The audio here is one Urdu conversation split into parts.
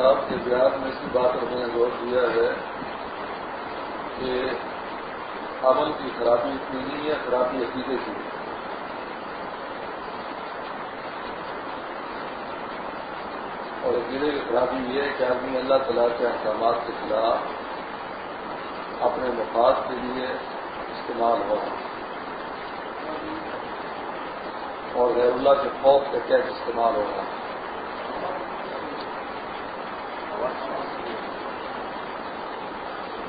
آپ کے بیان میں اسی بات پر میں نے غور دیا ہے کہ عمل کی خرابی اتنی نہیں ہے، خرابی عقیدے کی اور عقیدے کی خرابی یہ ہے کہ آدمی اللہ تعالیٰ کے احکامات کے خلاف اپنے مفاد کے لیے استعمال ہو اور غیر اللہ کے خوف کے تحت استعمال ہو رہا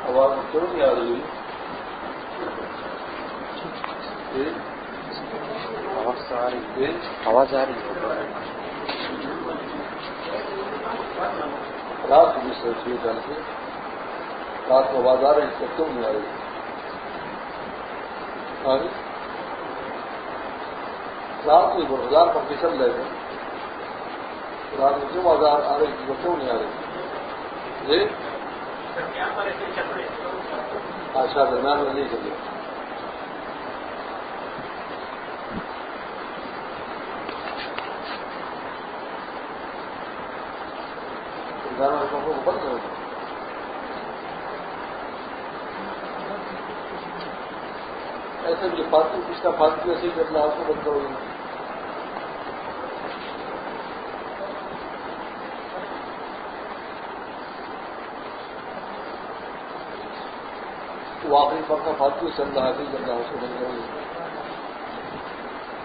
آواز کیوں نہیں آ رہی؟ آواز آ رہی رات بھی سوچیے جان کے رات کو آواز آ رہی ہے کیوں نہیں آ رہی؟ رات کو ہزار پر نکل رہے تھے رات کیوں آواز آ رہی تھی کیوں نہیں آ رہی جی؟ اچھا درمیان میں نہیں چلیے کو بند کرو ایسے بھی فالتو کس کا فالتو ایسے ہی کرنا، آپ کو بند کرو۔ گے آخری پڑھنا فالتو چل رہا ہے چل رہا ہے اس کو بند کرو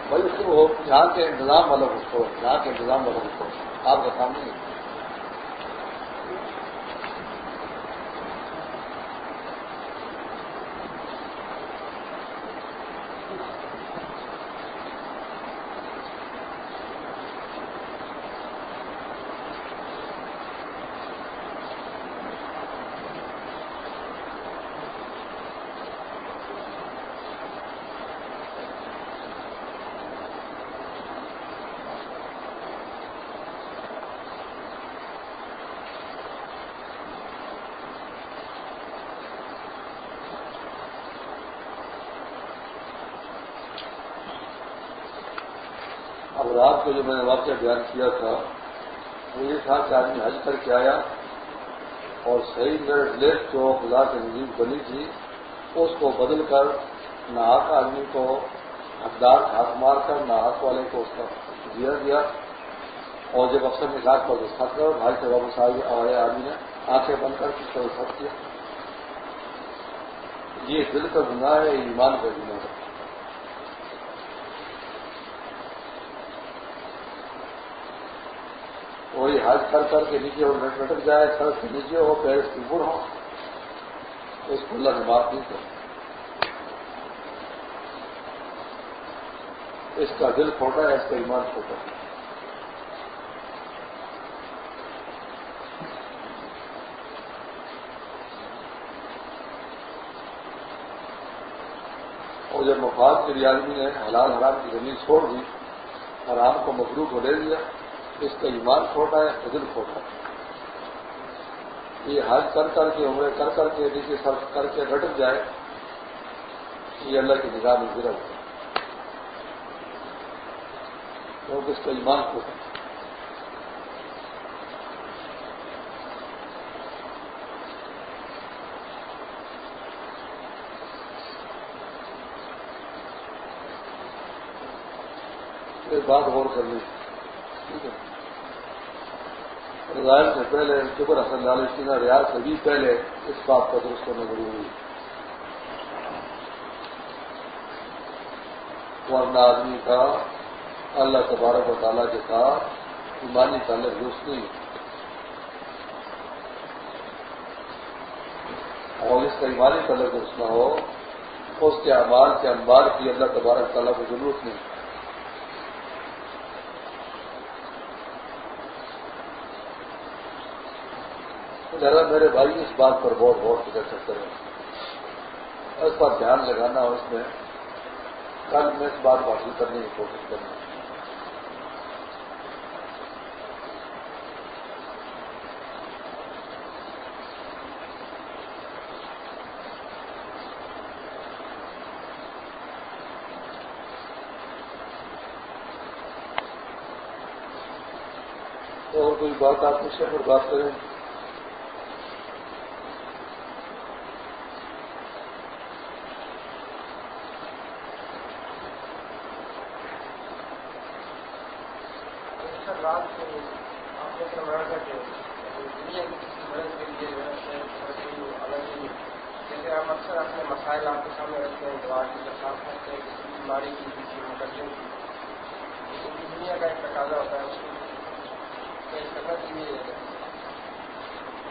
بھائی اس کو یہاں کے انتظام والا اس کو یہاں کے انتظام والا اس کو۔ آپ کا کام نہیں ہے۔ رات کو جو میں نے واقعہ بیان کیا تھا، وہ یہ تھا کہ آدمی حج کر کے آیا اور صحیح میرٹ لیٹ جو خدا کی نزیک بنی تھی، اس کو بدل کر نہاک آدمی کو حقدار ہاتھ مار کر نہاک والے کو اس کا دیا گیا۔ اور جب افسر نے گاٹ پر دستخط کر بھائی سے واپس آئے آدمی نے، آنکھیں بند کر اس کا دستخط کیا یہ دل کا گناہ ہے، ایمان کا گناہ ہے۔ وہی حج کر کر کے نیچے ہو اور لٹک جائے، سر سے نیچے ہو، پیر اس کی گڑ ہو۔ اس کو اللہ نے بات نہیں کر اس کا دل چھوٹا ہے، اس کا ایمان چھوٹا ہے۔ اور جب مفاد کے لیے آدمی نے حلال حرام کی زمین چھوڑ دی، حرام کو مغروب کو لے لیا اس کا ایمان چھوٹا ہے حضر چھوٹا ہے۔ یہ حج کر کر کے، عمرے کر کر کے یعنی نیچے سر کر کے لٹک جائے، یہ اللہ کی نگاہ میں گرا ہوا کیونکہ اس کا ایمان چھوٹا ہے۔ بات غور کر رضائل سے پہلے شکر حسن علی سنگھ ریاض سے بھی پہلے اس بات کا درست ہونا ضروری ہے۔ ورنہ آدمی کا اللہ تبارک و تعالیٰ کے ساتھ ایمانی تعلق درست نہیں اور اس کا ایمانی تعلق درست نہ ہو، اس کے اعمال کے انبار کی اللہ تبارک تعالیٰ کو ضرورت نہیں۔ ذرا میرے بھائی، اس بات پر بہت بہت فکر کرتے ہیں اس پر دھیان لگانا اس میں۔ کل میں اس بات کو حاصل کرنے کی کوشش کرنا اور کوئی بات آپ سے پر بات کریں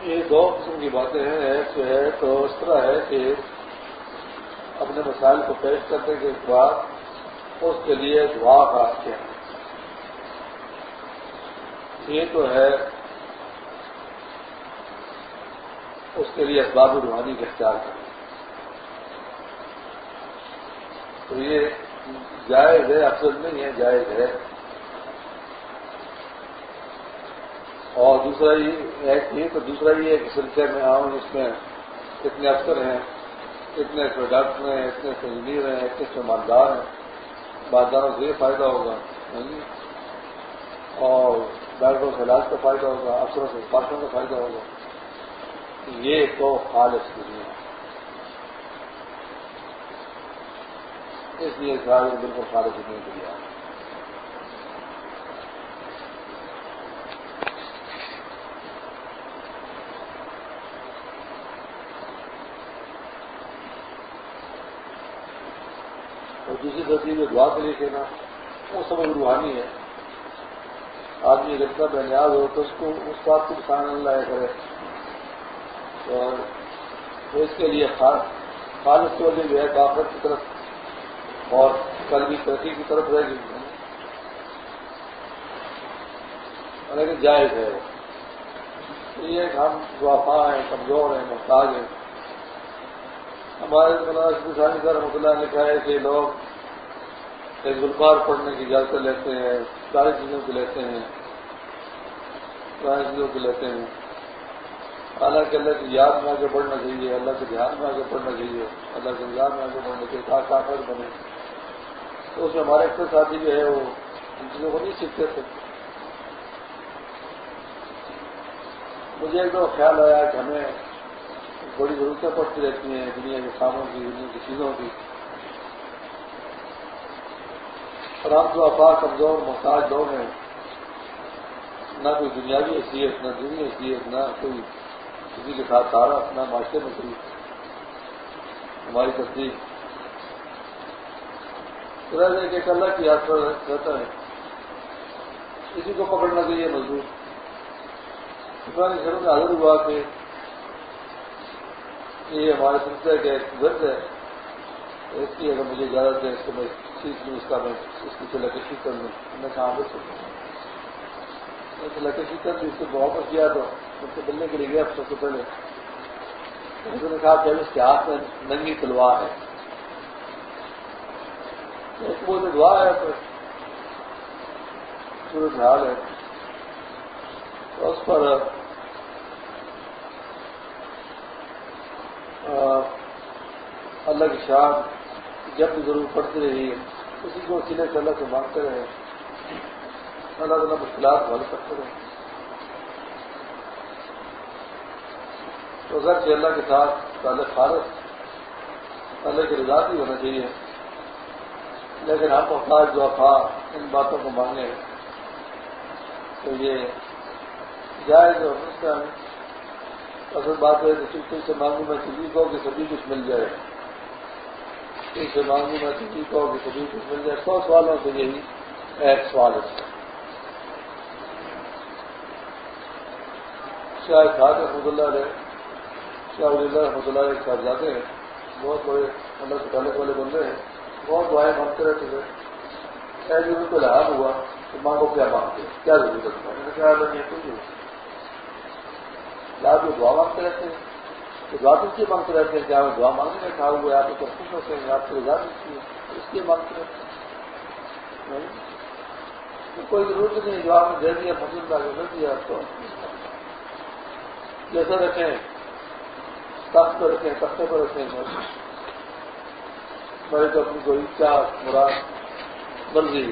یہ دو قسم کی باتیں ہیں، ایک جو ہے، تو اس طرح ہے کہ اپنے مسائل کو پیش کرنے کے بعد اس کے لیے دعا کا کیا یہ تو ہے، اس کے لیے اسباب روحانی کا اختیار کرنا۔ تو یہ جائز ہے افسر نہیں ہے جائز ہے۔ اور دوسرا یہ ایک یہ تو دوسرا یہ کہ سلسلے میں آؤں جس میں اتنے افسر ہیں، اتنے اس ڈاکٹر ہیں، اتنے سے انجینئر ہیں، اتنے سے مالدار ہیں۔ بازاروں سے یہ فائدہ ہوگا ہاں جی؟ اور ڈاکٹروں سے علاج کا فائدہ ہوگا، افسروں سے پارٹوں کا فائدہ ہوگا۔ یہ تو خالص دنیا اس لیے بالکل خالص دنیا کے لیے اور دوسری تصویر میں دعا کے لیے کہنا، وہ سب روحانی ہے۔ آدمی اتنا بے نیاز ہو تو اس کو، اس بات کو کسان لایا کرے اور اس کے لیے خالص وجہ جو ہے کافرت کی طرف اور کل بھی ترقی کی طرف رہ گئی لیکن جائز ہے یہ کہ ہم وافا ہیں، کمزور ہیں، محتاج ہیں۔ ہمارے مولانا کر رحمۃ اللہ لکھا ہے کہ لوگ ایک گلکار پڑھنے کی اجازت لیتے ہیں، ساری چیزوں کو لیتے ہیں، ساری چیزوں کو لیتے ہیں۔ حالانکہ اللہ کی یاد میں آگے بڑھنا چاہیے، اللہ کے دھیان میں آگے بڑھنا چاہیے، اللہ کے دھیان میں آگے بڑھنا چاہیے، تاکہ طاقت بنے۔ تو اس میں ہمارے اکثر ساتھی جو ہے وہ ان چیزوں کو نہیں سیکھتے تھے۔ مجھے ایک دو خیال آیا کہ ہمیں بڑی ضرورتیں پڑتی رہتی ہیں، دنیا کے کاموں کی، دنیا کی چیزوں کی۔ رام تو افا کمزور، محتاج لوگ ہیں، نہ کوئی دنیاوی حیثیت، نہ دینی حیثیت، نہ کوئی کسی کے ساتھ سارا نہ معاشرے میں کوئی ہماری تصدیق۔ ایک اللہ کی یاترا رہتا ہے۔ کسی کو پکڑنا چاہیے مزدور گھروں میں حاضر ہوا کہ یہ ہمارے سلسلے کا ایک ضرور ہے، اس کی اگر مجھے اجازت ہے اس کو میں سیکھ لوں اس کا میں اس کی لکشی کر لوں میں کہاں بچ سکتا ہوں لکشی کر لی اس سے محبت کیا تو اس سے ملنے کے لیے گیا سب سے پہلے۔ انہوں نے کہا کہ اس کے ہاتھ میں ننگی تلوار ہے۔ ایک وہ دعا ہے، تو صورت حال ہے۔ تو اس پر اللہ کی شان، جب بھی ضرور پڑتی رہی اسی کو سلے سے اللہ سے مانگتے رہے۔ اللہ تعالیٰ مشکلات حل کرتے رہے۔ تو اگر کہ اللہ کے ساتھ تعلق فارغ اللہ کی رضا بھی ہونا چاہیے۔ لیکن ہم محتاج جو افا ان باتوں کو مانگے تو یہ جائز اور اس کا اصل بات ہے کہ کسی سے مانگوں میں کسی کو کہ سبھی کچھ مل جائے۔ کسی سے مانگوں میں کسی کو کہ سبھی کچھ مل جائے۔ سو سوالوں سے یہی ایک سوال ہے۔ شاید خاص رحمۃ اللہ علیہ، شاہ ولی اللہ رحمۃ اللہ علیہ صاحب جاتے ہیں۔ بہت بڑے اللہ سے تعلق والے بندے ہیں۔ بہت دعائیں مانگتے رہتے تھے۔ ایسے ان کو لحاظ ہوا کہ مانگو کیا مانگتے ہیں؟ کیا ضرورت ہے؟ میں نے کہا آپ جو دعا مانگتے رہتے ہیں تو دعا کس لیے مانگتے رہتے ہیں کیا آپ دعا مانگنے میں کھا ہوئے آپ کو خوش ہوتے ہیں آپ کو رضا ملتی ہے اس لیے مانگتے رہتے ہیں۔ کوئی ضرورت نہیں جو آپ نے دے دیا فصل کا دے دیا آپ کو جیسے رکھیں، تخت پہ رکھیں، تختے پہ رکھیں میرے تو اپنی کوئی کیا مراد مرضی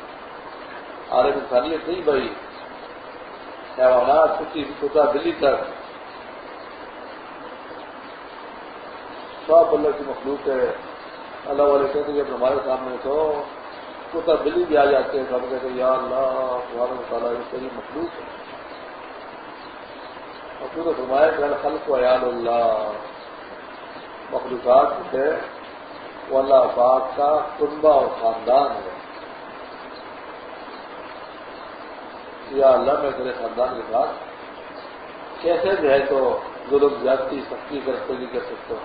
عالم انسانیت نہیں بھائی۔ حیوانات کسی چھوٹا دلی تک۔ سب اللہ کی مخلوق ہے۔ اللہ والے کہتے ہیں جب ہمارے سامنے تو چھوٹا بلی بھی آ جاتے ہیں۔ سب کہتے ہیں یا اللہ تمہارا مطالعہ یہ صحیح مخلوق ہے۔ اور پھر فرمایا کہ خلق و عیال اللہ۔ مخلوقات ہے وہ اللہ پاک کا کنبا اور خاندان ہے۔ یا اللہ میں تیرے خاندان کے ساتھ کیسے جو ہے تو ظلم، زیادتی، سختی کرتے نہیں کر سکتا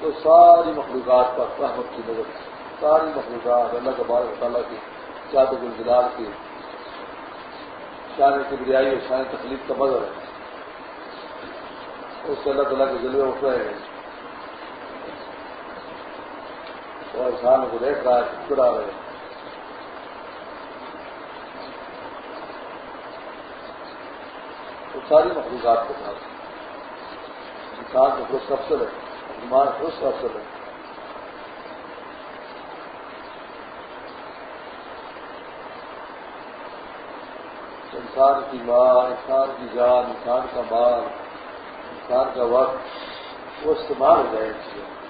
تو ساری مخلوقات پر رحمت کی نظر، ساری مخلوقات اللہ کے بار تعالیٰ کی چاد گلزلال کی، شان کی بریائی اور شان تکلیف کا مظہر ہے۔ اس سے اللہ تعالیٰ کے جلوے اٹھ رہے ہیں۔ اور انسان کو دیکھ رہا ہے چڑا رہے ہیں۔ ساری مخلوقات کے ساتھ۔ انسان کو خوش افسر ہے، ایمان خوش افسر ہے۔ انسان کی ماں، انسان کی جان، انسان کا مال، انسان کا وقت وہ استعمال ہو جائے چیزیں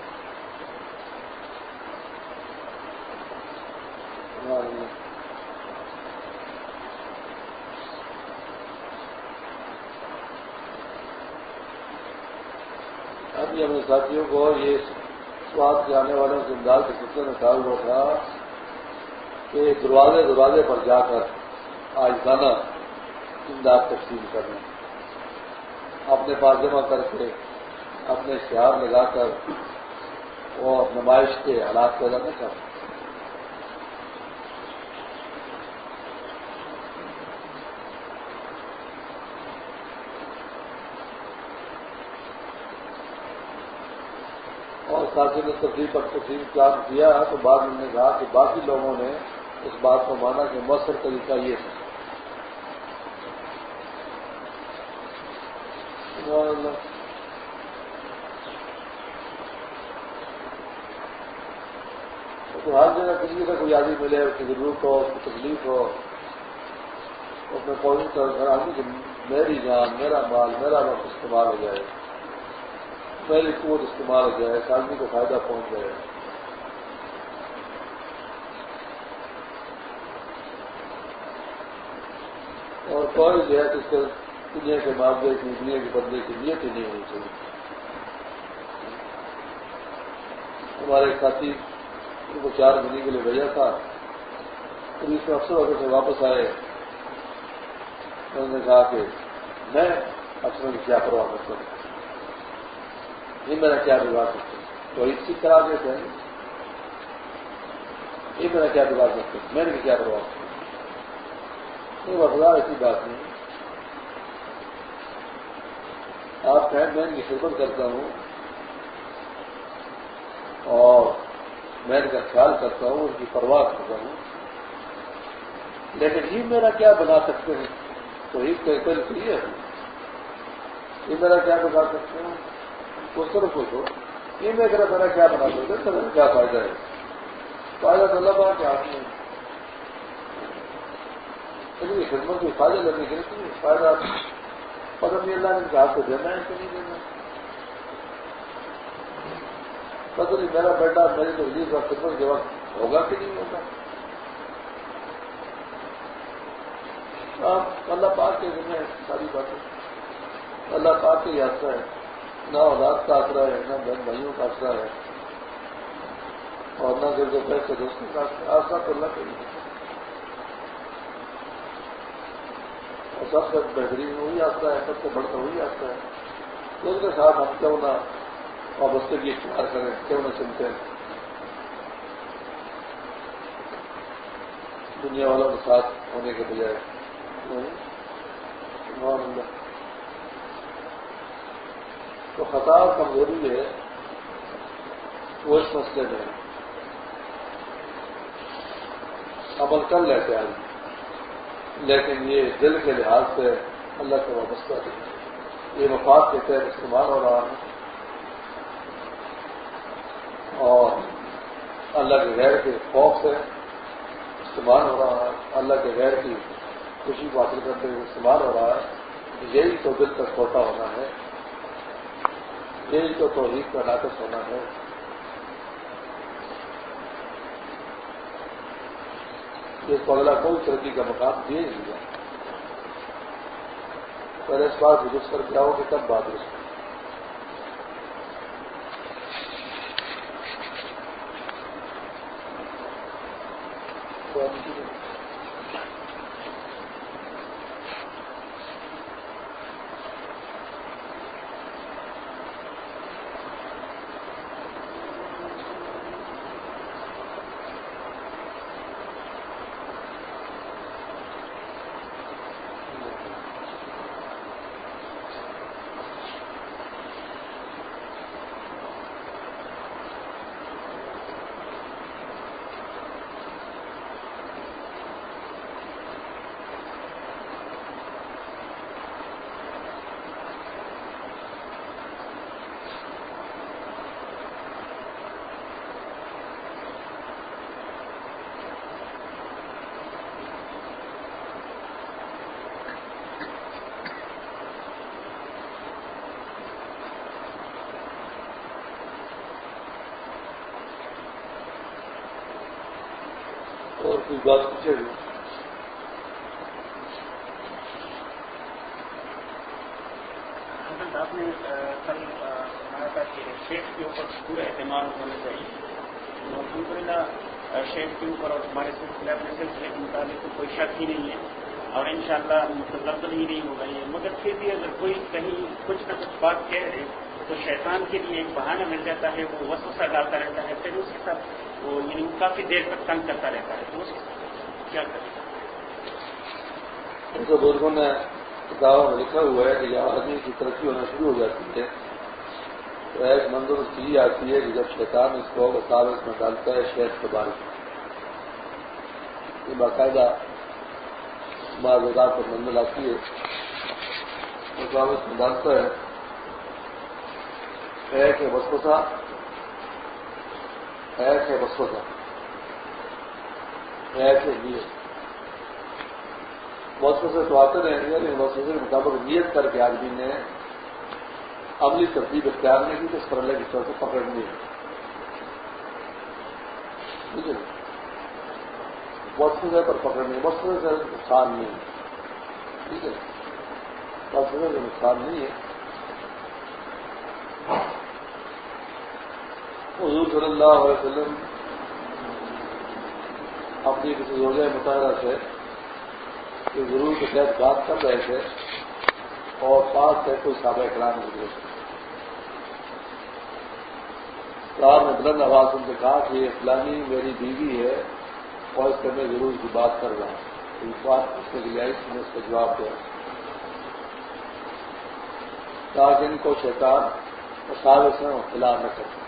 ابھی ہمیں ساتھیوں کو یہ سواد کے آنے والے زمدار کے سلسلے میں کہا ہوا تھا کہ دروازے دروازے پر جا کر آج دانا امداد تقسیم کرنا۔ اپنے پاس جمع کر کے اپنے اشتہار لگا کر اور نمائش کے حالات پیدا نہ کرنا۔ اور ساتھی نے تفریح پر تفریح کام کیا تو بعد میں نے کہا کہ باقی لوگوں نے اس بات کو مانا کہ مؤثر طریقہ یہ تھا تو ہر جگہ کسی کا کوئی آدمی ملے، اس کی ضرورت ہو، اس کی تکلیف ہو، اس میں کوشش کر کہ میری جان، میرا مال، میرا وقت استعمال ہو جائے۔ پہلی قوت استعمال ہو جائے آدمی کو فائدہ پہنچ جائے اور کوئی جو ہے اس کے دنیا کے معاملے کی، دنیا کے بدلے کی نیت ہی نہیں ہونی چاہیے۔ ہمارے ساتھی، ان کو چار مہینے کے لیے بھیجا تھا۔ پولیس میں افسر وغیرہ سے واپس آئے۔ انہوں نے کہا کہ میں افسروں کی کیا پرواہ کرتا ہوں؟ یہ میرا کیا بگاڑ سکتے تو اس کی طرح دیتے ہیں یہ میرا کیا بگاڑ سکتے میں نے کیا کروا سکتا وفادار ایسی بات نہیں۔ آپ کہیں میں ان کی خدمت کرتا ہوں۔ اور میں ان کا خیال کرتا ہوں، ان کی پرواہ کرتا ہوں۔ لیکن یہ میرا کیا بنا سکتے ہیں؟ تو یہ ہے۔ یہ میرا کیا بنا سکتے ہیں؟ اس طرف سوچو یہ میں کرا میرا کیا بنا سکتے کیا فائدہ ہے؟ فائدہ تو اللہ پاک کے ہاتھ میں لیکن خدمت کو فائدہ لینے کے لیے فائدہ پتہ نہیں، اللہ نے ہاتھ کو دینا ہے کہ نہیں دینا پتہ نہیں، میرا بیٹا میری تو ریلیز اور خدمت کے وقت ہوگا کہ نہیں ہوگا؟ اللہ پاک کے ذمہ ساری باتیں۔ اللہ پاک کے یاترا ہے نہ اولاد کا آسرا ہے، نہ بہن بھائیوں کا آسرا ہے۔ اور نہ جو پیسے دوستوں کا آسرا تو اللہ کے لیے۔ اور سب سے بہترین وہی آسرا ہے، سب سے بڑھتا وہی آسرا ہے۔ تو اس کے ساتھ ہم کیوں نہ اور اختیار کریں، کیوں نہ چنتے ہیں۔ دنیا والوں کے ساتھ ہونے کے بجائے۔ تو خطا کمزوری ہے وہ اس مسئلے میں عمل کر لیتے ہیں۔ لیکن یہ دل کے لحاظ سے اللہ سے وابستہ ہے۔ یہ مفاد کے تحت استعمال ہو رہا ہے۔ اور اللہ کے غیر کے خوف سے استعمال ہو رہا ہے۔ اللہ کے غیر کی خوشی کو حاصل کرتے ہوئے استعمال ہو رہا ہے۔ یہی تو دل تک چھوٹا ہونا ہے۔ دل تو توحید کا کر ہونا ہے۔ اس کو اگلا کوئی ترقی کا مقام دیا۔ نہیں گیا پہلے اس بات درست کر کے کہ تب بات درست بات پوچھے گی آپ نے کل ہمارا تھا کہ شیخ کے اوپر پورا اعتماد ہونا چاہیے الحمد للہ شیخ کے اوپر اور ہمارے سلسلے اپنے سلسلے کے مطابق کوئی شک ہی نہیں ہے اور ان شاء اللہ مطلب ہی نہیں ہوگا یہ مگر پھر بھی اگر کوئی کہیں کچھ نہ کچھ بات کہہ رہے تو شیطان کے لیے ایک بہانہ مل جاتا ہے، وہ وسوسہ ڈالتا رہتا ہے، پھر اس کے ساتھ وہ یعنی کافی دیر تک تنگ کرتا رہتا ہے، تو اس کیا ان کو بزرگوں نے کتابوں میں لکھا ہوا ہے کہ جہاں آدمی کی ترقی ہونا شروع ہو جاتی ہے۔ تو ایک منظر اس کی آتی ہے کہ جب شیطان اس کو وساوت میں ڈالتا ہے شہد کے بارے میں۔ یہ باقاعدہ معذرات پر منزل آتی ہے۔ وساوت میں ڈالتا ہے۔ ایک ہے بسوسا ایک ہے ایسے نیت۔ بہت سے تو آتے رہیں گے، لیکن بہت کے مطابق نیت کر کے آدمی نے عملی ترتیب اختیار نہیں کی تو اس پر اللہ کی طرف سے پکڑنی ہے؟ ٹھیک پر پکڑنی ہے سے نقصان نہیں۔ ہے ٹھیک ہے؟ بہت سے نقصان نہیں ہے۔ حضور صلی اللہ علیہ وسلم اپنی کسی روزہ مطالعہ سے ضرور کے تحت بات کر رہے تھے اور پاس ہے کوئی سابق اکرام گزرے صاحب نے بلند آواز ان سے کہا کہ یہ فلانی میری بیوی ہے اور اس سے میں ضرور کی بات کر رہا ہوں۔ اس بات اس کے لیے آئی نے اس کا جواب دیا۔ تاکہ ان کو شیطان اور سارے سے خلاف نہ کرتے۔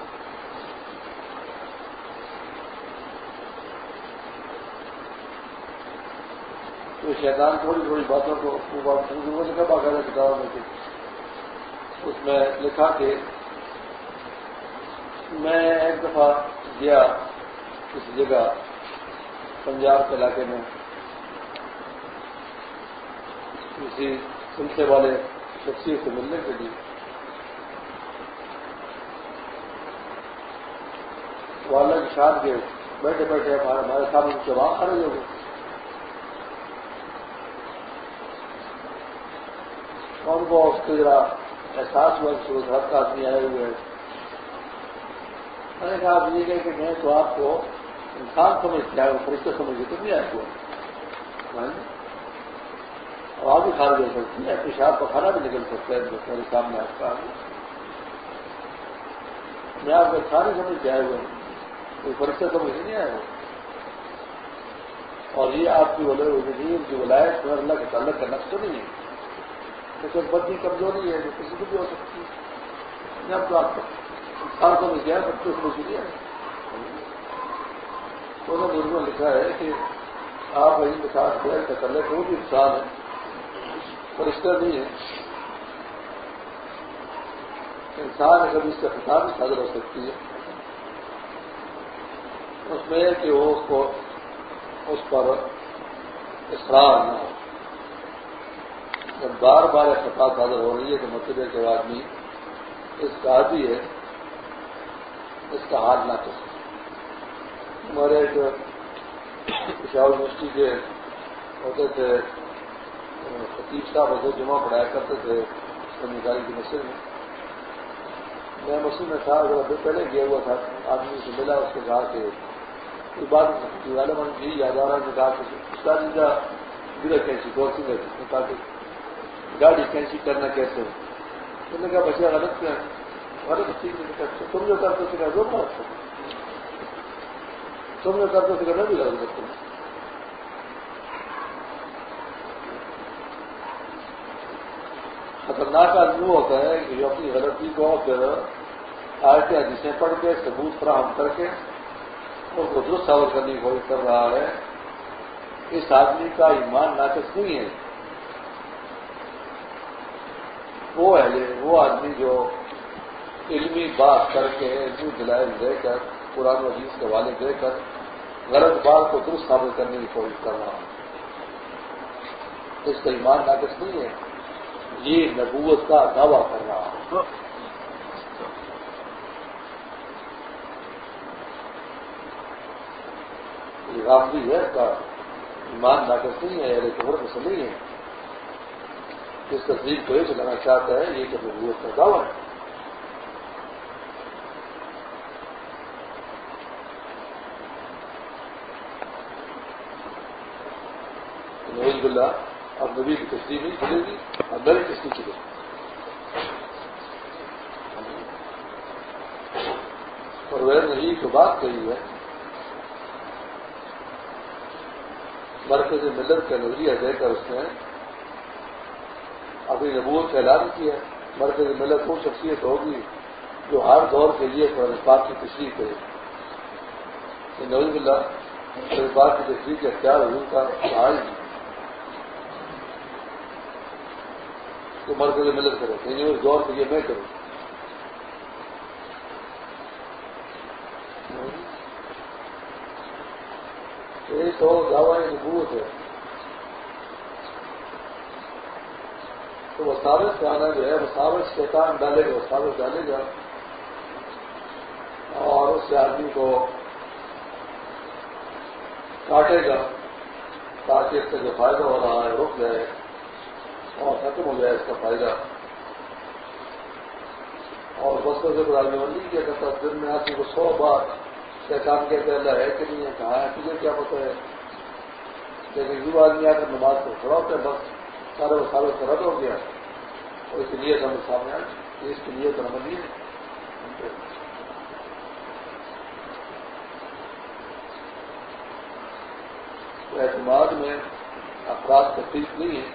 تو شیطان تھوڑی تھوڑی باتوں کو لکھا باقاعدہ کتابوں میں اس میں لکھا کہ میں ایک دفعہ گیا کسی جگہ پنجاب کے علاقے میں۔ کسی سلسلے والے شخصیت سے ملنے کے لیے۔ والد شاد کے بیٹھے بیٹھے ہمارے سامنے کے وہاں کھڑے ہو گئے ان کو اس کے ذرا احساس ہوا کہ گھر کا آدمی آئے ہوئے میں نے کہا آپ یہ کہ میں تو آپ کو انسان سمجھ آئے فرشتے سمجھ کے تو نہیں آئے ہوئے۔ ہاں جی؟ اور آپ بھی کھانا دے سکتی ہیں؟ پیشاب کا کھانا بھی نکل سکتا ہے میرے سامنے آپ کا میں آپ کا سارے سمجھ کے آئے ہوئے کوئی پریشا سمجھ نہیں آئے ہوئے۔ اور یہ آپ کی وزیر کی ولایت، اللہ کے تعلق کا نقص نہیں ہے۔ لیکن بدنی کمزوری ہے جو کسی کو بھی ہو سکتی ہے۔ جب تو آپ انسان کو گیا سب کچھ مجھے نہیں ہے۔ دونوں بزرگوں نے لکھا ہے کہ آپ ان کے ساتھ غیر کا تعلق وہ بھی انسان ہے فرشتہ نہیں ہے انسان کبھی اس کا خطاب بھی حاضر ہو سکتی ہے۔ اس میں کہ وہ اس کو، اس پر اصرار نہ ہو۔ جب بار بار خطا حاضر ہو رہی ہے تو مطلب ہے کہ آدمی اس کا بھی ہے، اس کا حال نہ کر سکے ہمارے ایک پشاور یونیورسٹی کے ہوتے تھے، خطیب صاحب ہوتے جمعہ پڑھایا کرتے تھے سمجھداری کی مسجد میں۔ میں مسجد میں تھا اگر پہلے گیا ہوا تھا، آدمی سے ملا، اس کے کہا کہ یہ بات والے من جی یاد آ رہا ہے کہا کہ کا گرا کینسی دو سی گئی کہا کہ گاڑی کینسی کرنا کیسے ہو؟ نے کہا بچے غلط کیا غلط ٹھیک ہے اچھا، تم جو کرتے تھے جو بات تم جو کرتے تھے میں بھی غلط کرتا ہوں خطرناک آدمی وہ ہوتا ہے کہ جو اپنی غلطی کو پھر آئے حدیثیں پڑھ کے، ثبوت فراہم کر کے اس کو درست ثابت کرنے کی کوشش کر رہا ہے۔ اس آدمی کا ایمان ناقص نہیں ہے۔ وہ ہے وہ آدمی جو علمی بات کر کے علمی دلائل دے کر، قرآن عزیز کے حوالے دے کر غلط بات کو درست ثابت کرنے کی کوشش کر رہا ہے اس کا ایمان ناقص نہیں ہے۔ یہ نبوت کا دعویٰ کر رہا ہے بھی ہے، اس کا ایمان ناقص نہیں ہے لیکن عمر سے نہیں ہے اس تصویر کو یہ چلانا چاہتا ہے، یہ کہ نبوت کا دعویٰ ہے۔ نوز بلّہ اب نبی کی تصویر نہیں چلے گی، اب نئی تصویر چلے گی۔ اور وہ نہیں تو بات کہی ہے، مرکز ملت کا نظریہ دے کر اس نے اپنی نبوت کا اعلان کیا مرکز ملت وہ شخصیت ہوگی جو ہر دور کے لیے قرآن پاک کی تشریح کرے۔ نوز اللہ قرآن پاک کی تشریح کے اختیار حضور کا سہارا تو مرکز ملت کرے۔ یعنی اس دور کے لیے میں کروں۔ یہ تو دعوی نبوت ہے۔ تو وہ ثابت آنا جو ہے وہ ثابت شیطان ڈالے گا وہ ثابت ڈالے گا اور اس سے آدمی کو کاٹے گا، تاکہ اس سے جو فائدہ ہو رہا ہے، رک جائے اور ختم ہو جائے اس کا فائدہ۔ اور بسوں سے برالی بندی کیا کرتا دن میں آدمی کو سو بار شیطان کہتے اللہ ہے کہ نہیں ہے، کہاں ہے، تجھے کیا پتا ہے؟ لیکن یو آدمی آ کر نماز کو کھڑا ہوتا ہے، بس سارے وہ سارے سے رد ہو گیا۔ اس کی نیت سامنے اس کی نیت ہمیں نہیں تو اعتماد میں افراد تکلیف نہیں ہے۔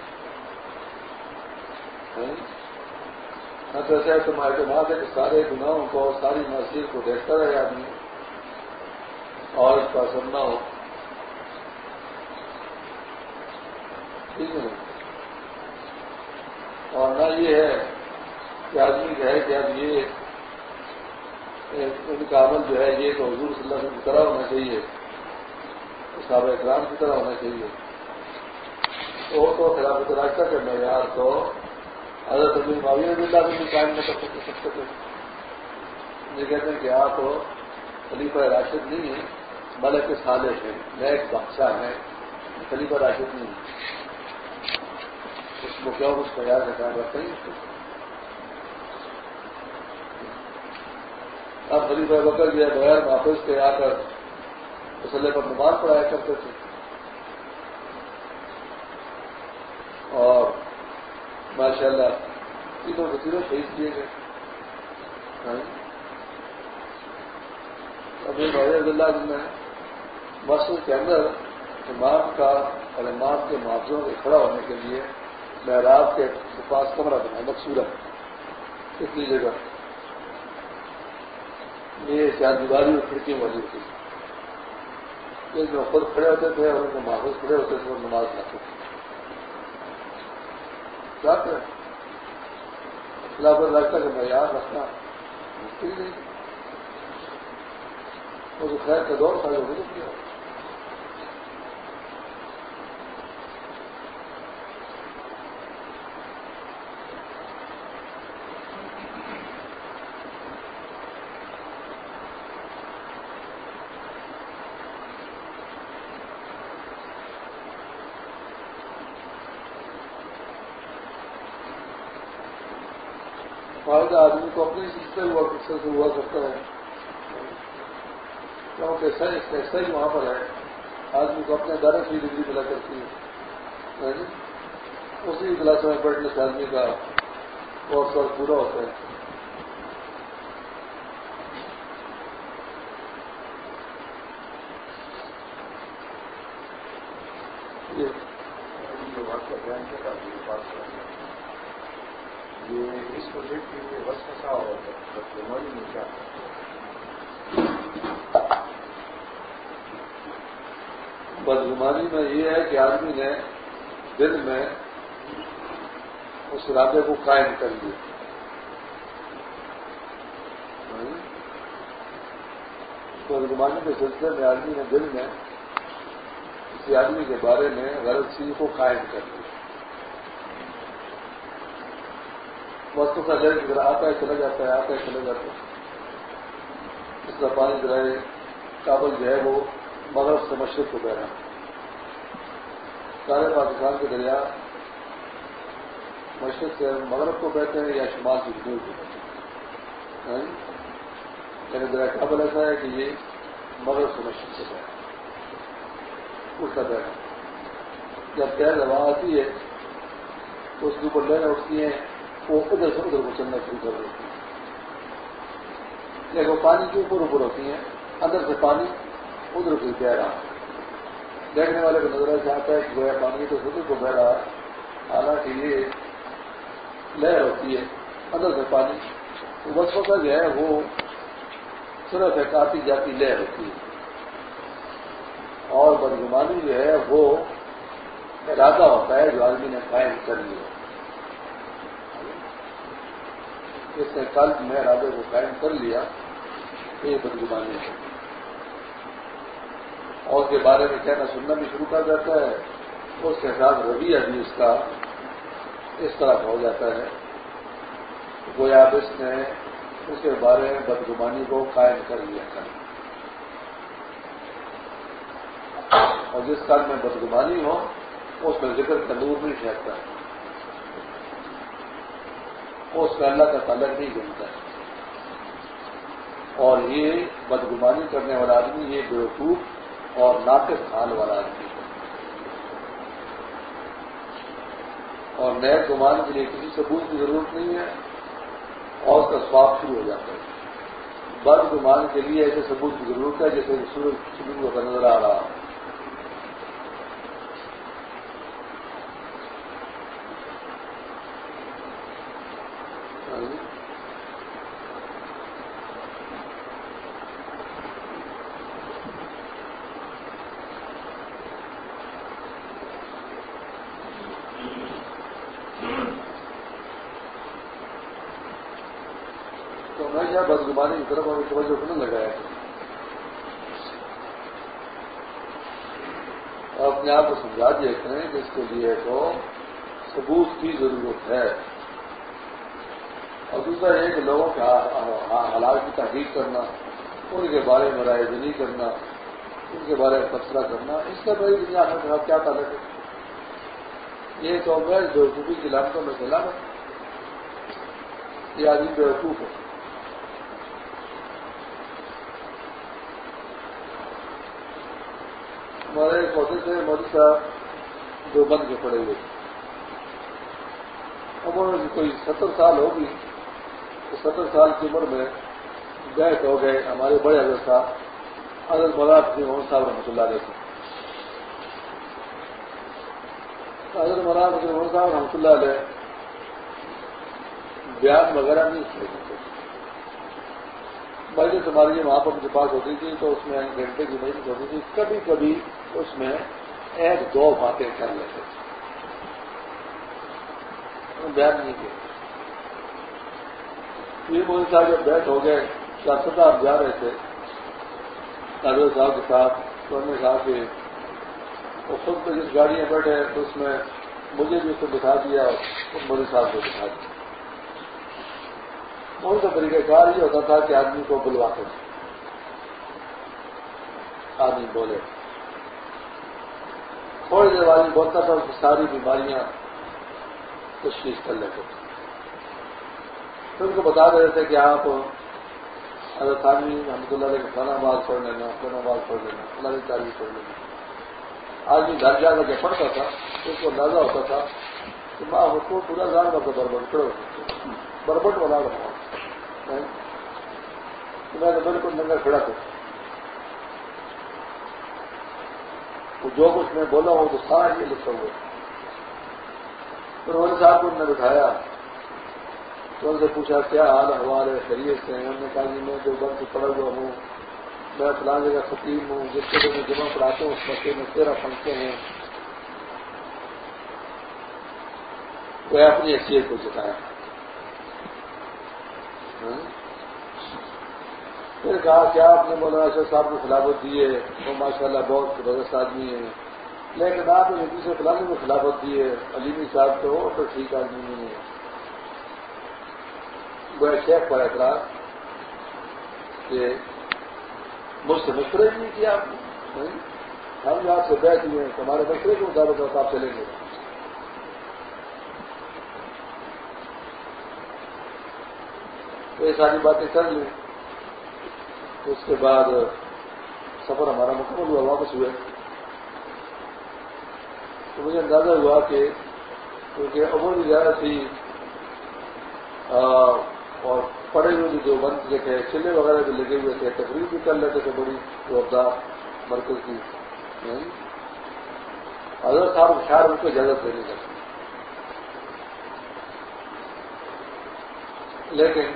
نہ تو ایسا اعتماد ہے کہ سارے گناہوں کو ساری مسجد کو دیکھتا رہے آدمی۔ اور اس کا اثر نہ ہو۔ ٹھیک ہے۔ اور نہ یہ ہے کہ آدمی کہے کہ اب یہ ان کا عمل جو ہے یہ تو حضور صلی اللہ علیہ وسلم کی طرح ہونا چاہیے، صحابہ اکرام کی طرح ہونا چاہیے۔ وہ تو خلاف راستہ کے معیار تو حضرت ابھی معاویہ بھی اللہ بھی قائم نہ کر سکتے تھے یہ کہتے ہیں کہ آپ خلیفہ راشد نہیں ہیں بلکہ سالے ہیں، نیک بادشاہ ہیں، خلیفہ راشد نہیں اس کو کیا اس کا یاد رکھا رکھتے ہیں اب خلیفہ بکر جو ہے بغیر واپس کے آ کر مسلح پر نماز پڑھایا کرتے تھے۔ اور ماشاء اللہ تینوں کے شہید کیے گئے۔ ہاں۔ ابھی رضی اللہ نے مسجد کے اندر امام کا اور امام کے معافذوں کے کھڑا ہونے کے لیے محراب کے پاس کمرہ بنا مقصورت اتنی جگہ۔ یہ چار دیواری اور کھڑکیوں والی ہوتی ایک جو خود کھڑے ہوتے تھے، اور ان کے محفوظ کھڑے ہوتے تھے اور نماز پڑھتے تھے۔ کیا کریں؟ خلاف راستہ کا معیار رکھنا مشکل نہیں۔ وہ خیر کا دور تھا جو گزر کیا فائدہ آدمی کو اپنے سے ہوا کس سے ہوا کرتا ہے۔ کیونکہ سائنس ایسا ہی وہاں پر ہے۔ آدمی کو اپنے دارے سے ڈگری ملا کرتی ہے۔ جی؟ اسی کلاس میں بیٹھنے سے آدمی کا اور سال پورا ہوتا ہے۔ یہ اس پروجیکٹ کے لیے بس کیسا ہوگا میں کیا بدگمانی میں یہ ہے کہ آدمی نے دل میں اس ارادے کو قائم کر لیا۔ بدگمانی کے سلسلے میں آدمی نے دل میں کسی آدمی کے بارے میں غلط چیز کو قائم کر لیا۔ وقت کا جل ذرا آتا ہے، چلا جاتا ہے، آتا ہے، چلا جاتا ہے۔ اس کا پانی ذرائع کابل جو ہے وہ مغرب سے مشرق کو بہ رہا سارے پاکستان کے دریا مشرق سے مغرب کو بہتے ہیں یا شمال کی جنوب کو بہتے ہیں؟ ہاں جی؟ یعنی دریا کابل ایسا ہے کہ یہ مغرب سے مشرق سے بہ الٹا بہ رہا جب تیز ہوا آتی ہے، تو اس کے اوپر لہریں اٹھتی ہیں۔ وہ ادھر سے ادھر کو چلنا شروع کر دیتی ہیں۔ لیکن پانی کے اوپر اوپر ہوتی ہیں، اندر سے پانی ادھر سے بہ رہا دیکھنے والے کو نظر سے آتا ہے کہ گویا پانی تو ادھر کو بہ رہا حالانکہ یہ لہر ہوتی ہے، اندر سے پانی۔ تو بس کا جو ہے، وہ صرف ایک آتی جاتی لہر ہوتی ہے۔ اور بدگمانی جو ہے، وہ ارادہ ہوتا ہے جو آدمی نے قائم کر لیا۔ اس نے کل میں ارادے کو قائم کر لیا یہ بدگمانی ہے۔ اور کے بارے میں کہنا سننا بھی شروع کر جاتا ہے۔ اس کے ساتھ رویہ بھی اس کا اس طرح ہو جاتا ہے گویا اس نے اس کے بارے میں بدگمانی کو قائم کر لیا تھا۔ اور جس کال میں بدگمانی ہو، اس میں ذکر کا نور نہیں پھینکتا ہے اس کا اللہ کا تعلق نہیں بنتا۔ ہے اور یہ بدگمانی کرنے والا آدمی، یہ بیوقوف اور ناقص حال والا آدمی ہے۔ اور نئے گمان کے لیے کسی ثبوت کی ضرورت نہیں ہے، اور اس کا سواپ شروع ہو جاتا ہے۔ بد گمان کے لیے ایسے ثبوت کی ضرورت ہے جیسے سورج شروع کا نظر آ رہا ہے بدگمانی کی طرف ہمیں توجہ نہیں لگایا اپنے آپ کو سمجھا دیا کریں کہ اس کے لیے تو ثبوت کی ضرورت ہے اور دوسرا یہ کہ لوگوں کے حالات کی تحقیق کرنا ان کے بارے میں رائے دنی کرنا، ان کے بارے میں تبصرہ کرنا، اس سے بڑی دنیا میں کیا تعلق ہے؟ یہ تو میں بیوقوفی کی لامتوں میں چلا یہ آدمی بیوقوف ہے۔ ہمارے ایک پودے تھے مودی صاحب جو بند کے پڑے ہوئے۔ عمر کوئی ستر سال ہوگی، تو ستر سال کی عمر میں گئے تو ہو گئے ہمارے بڑے اگر صاحب، حضرت مولانا فضی محمد صاحب رحمۃ اللہ علیہ حضرت مولانا فضی محمد صاحب رحمۃ اللہ علیہ بیان وغیرہ نہیں سکتے مجلس ہماری وہاں پر مجھے پاس ہوتی تھی تو اس میں گھنٹے کی مجلس ہوتی تھی۔ کبھی کبھی اس میں ایک دو باتیں کر لیتے بیان نہیں کیا یہ مودی صاحب جب بیٹھ ہو گئے سیاست آپ جا رہے تھے ناظر صاحب کے ساتھ تو انہوں نے کہا کہ وہ خود پہ جس گاڑی میں بیٹھے تو اس میں مجھے بھی اس کو بٹھا دیا اور مودی صاحب کو بٹھا دیا۔ ان کا طریقہ کار یہ ہوتا تھا کہ آدمی کو بلواتے تھے۔ آدمی بولے۔ تھوڑی دیر آدمی بولتا تھا، اس کی ساری بیماریاں تشخیص کر لیتے تھے۔ پھر ان کو بتا رہے تھے کہ آپ حضرت آدمی رحمۃ اللہ علیہ کھانا آواز پڑھ لینا فلانا آواز پڑھ لینا اللہ کی تعریف پڑھ لینا۔ آدمی گھر جا کر جب پڑھتا تھا، اس کو اندازہ ہوتا تھا کہ ماں اس کو پورا جان کرتا بربٹ کھڑے ہوتے بربٹ والا رہا میں تو بالکل ننگا کھڑا تھا۔ جو کچھ میں بولا ہوں تو سارا یہ لکھا ہوا پھر انہوں صاحب کو انہوں نے بٹھایا۔ تو ان سے پوچھا، کیا حال ہمارے شریعت سے انہوں نے کہا کہ میں جو بند پڑا ہوا ہوں، میں فلاں جگہ فقیر ہوں، جس کے میں جمع پڑھاتا ہوں، اس بچے میں تیرہ پنکھے ہیں۔ وہ اپنی حیثیت کو جتایا۔ ہاں؟ پھر کہا، کیا آپ نے مولانا اشرف صاحب کو خلافت دی ہے؟ وہ ماشاء اللہ بہت زبردست آدمی ہے لیکن آپ نے دوسرے فلانے کو خلافت دی ہے، علیمی صاحب تو وہ تو ٹھیک آدمی نہیں ہے۔ وہ شیخ پر اعتراض کہ مجھ سے مشورے نہیں کیا آپ نے۔ ہم جو آپ سے بیٹھ ہوئے ہیں، ہمارے مشورے کے مطابق آپ چلیں گے۔ تو یہ ساری باتیں کر لیں۔ اس کے بعد سفر ہمارا مکمل ہوا، واپس ہوئے۔ تو مجھے اندازہ ہوا کہ کیونکہ عمر زیادہ تھی اور پڑے ہوئے جو بند کے تھے، چلے وغیرہ بھی لگے ہوئے تھے تقریب بھی کر لیتے تھے بڑی زوردار مرکز کی۔ حضرت صاحب خیال ان کو اجازت دینے کا لیکن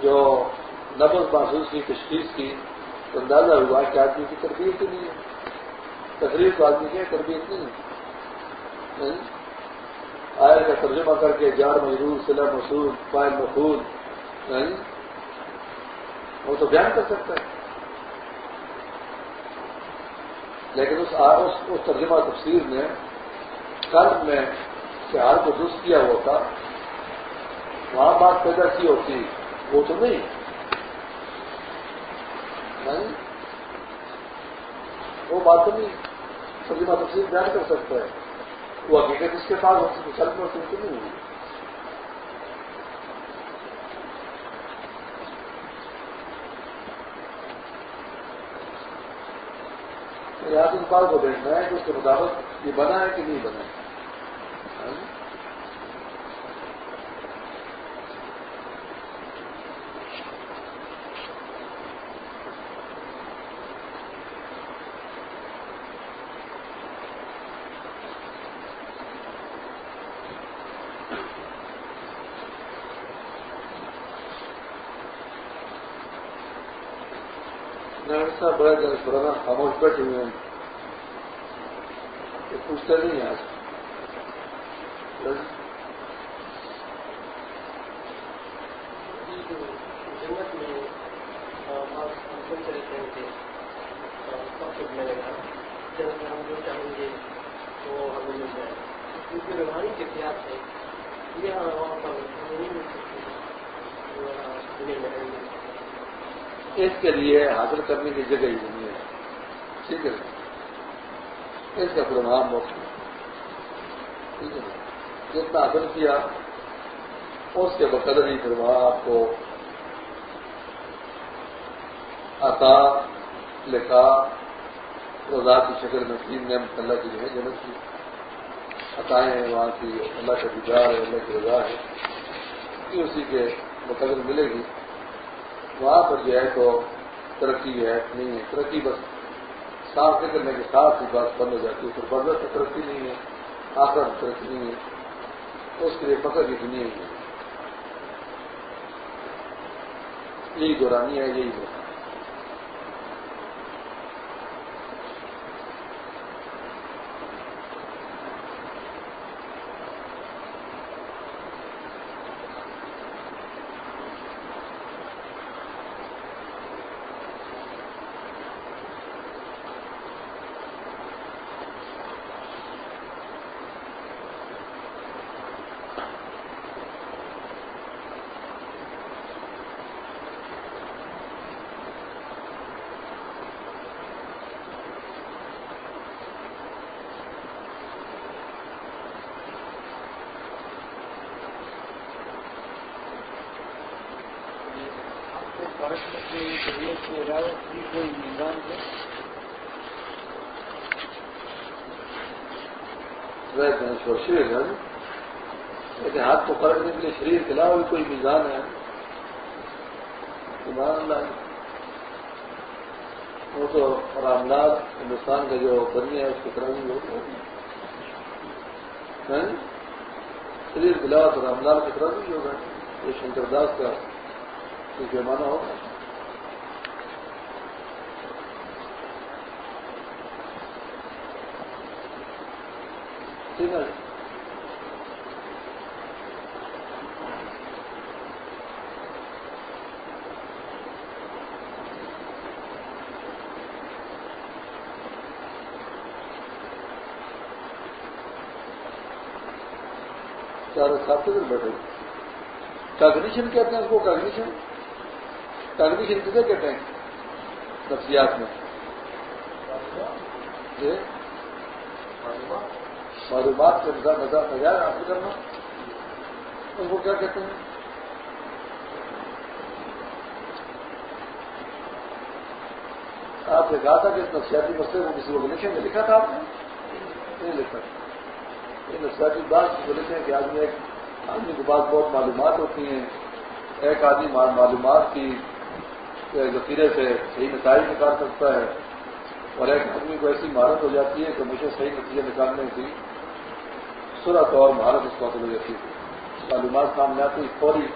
جو نبز محسوس کی، تشخیص کی تو اندازہ ہوا کہ آدمی کی تربیت ہی نہیں ہے۔ تقریب تو آدمی کی تربیت نہیں ہے۔ آئے کا ترجمہ کر کے جار مجرور سلا مسور پائل مفول نہیں؟ وہ تو بیان کر سکتا ہے۔ لیکن اس اس ترجمہ تفسیر میں قلب میں شہار کو درست کیا ہوا تھا۔ وہاں بات پیدا کی ہوتی، وہ تو نہیں۔ وہ بات تو نہیں۔ ترجمہ تفصیل بیان کر سکتا ہے۔ وہ حقیقت اس کے پاس ہوتی تو سلف میں تو نہیں ہوئی یہاں اس بات کو دیکھنا ہے کہ اس کے مطابق یہ بنا ہے کہ نہیں بنا ہے۔ بڑے جن خاموش بیٹھے ہوئے ہیں۔ یہ پوچھتے نہیں ہیں آج۔ اس کے لیے حاصل کرنے کی جگہ ہی نہیں ہے ٹھیک ہے اس کا پرنام موقع ٹھیک ہے۔ جتنا حاصل کیا، اس کے بقدر ہی پھر وہاں آپ کو عطا، لکھا، روزہ کی شکل میں، تین نیم اللہ کی جو ہے، جنت کی عطائیں ہیں، وہاں کی اللہ کا دیدار ہے، اللہ کی رضا ہے، یہ اسی کے مقدر ملے گی۔ وہاں پر جو ہے تو ترقی ہے، نہیں ہے، ترقی بس صاف کرنے کے ساتھ ہی بات بند ہو جاتی ہے، پھر بردر سے ترقی نہیں ہے آخر ترقی نہیں ہے، اس کے لیے پکڑ کی دنیا ہی ہے۔ یہی دورانی ہے، یہی ہے لیکن ہاتھ کو پکڑنے کے لیے شریر کے علاوہ بھی کوئی میزان ہے وہ تو رام لال ہندوستان کا جو بنی ہے اس کی طرح بھی ہوگا شریر کے علاوہ تو رام لال کی طرح بھی ہوگا یہ شنکر داس کا کوئی پیمانہ ہوگا ٹھیک ہے چار سات سے بیٹھے کاگنیشن کہتے ہیں اس کو کاگنیشن کاگنیشن کسے کہتے ہیں؟ نفسیات میں. جی؟ معلومات کے نظر حاصل کرنا ان کو کیا کہتے ہیں؟ آپ نے کہا تھا کہ اس نفسیاتی مسئلے کو کسی آرگنیشن میں لکھا تھا آپ نے؟ نہیں لکھا یہ نفسیاتی بات کو لکھے کہ آدمی ایک آدمی کے پاس بہت معلومات ہوتی ہیں. ایک آدمی معلومات کی ذخیرے سے صحیح نتائج نکال سکتا ہے اور ایک آدمی کو ایسی مہارت ہو جاتی ہے کہ مجھے صحیح نتیجے نکالنے کی صورت اور مہارت اس کو ہو جاتی ہے۔ معلومات سامنے آتی فوری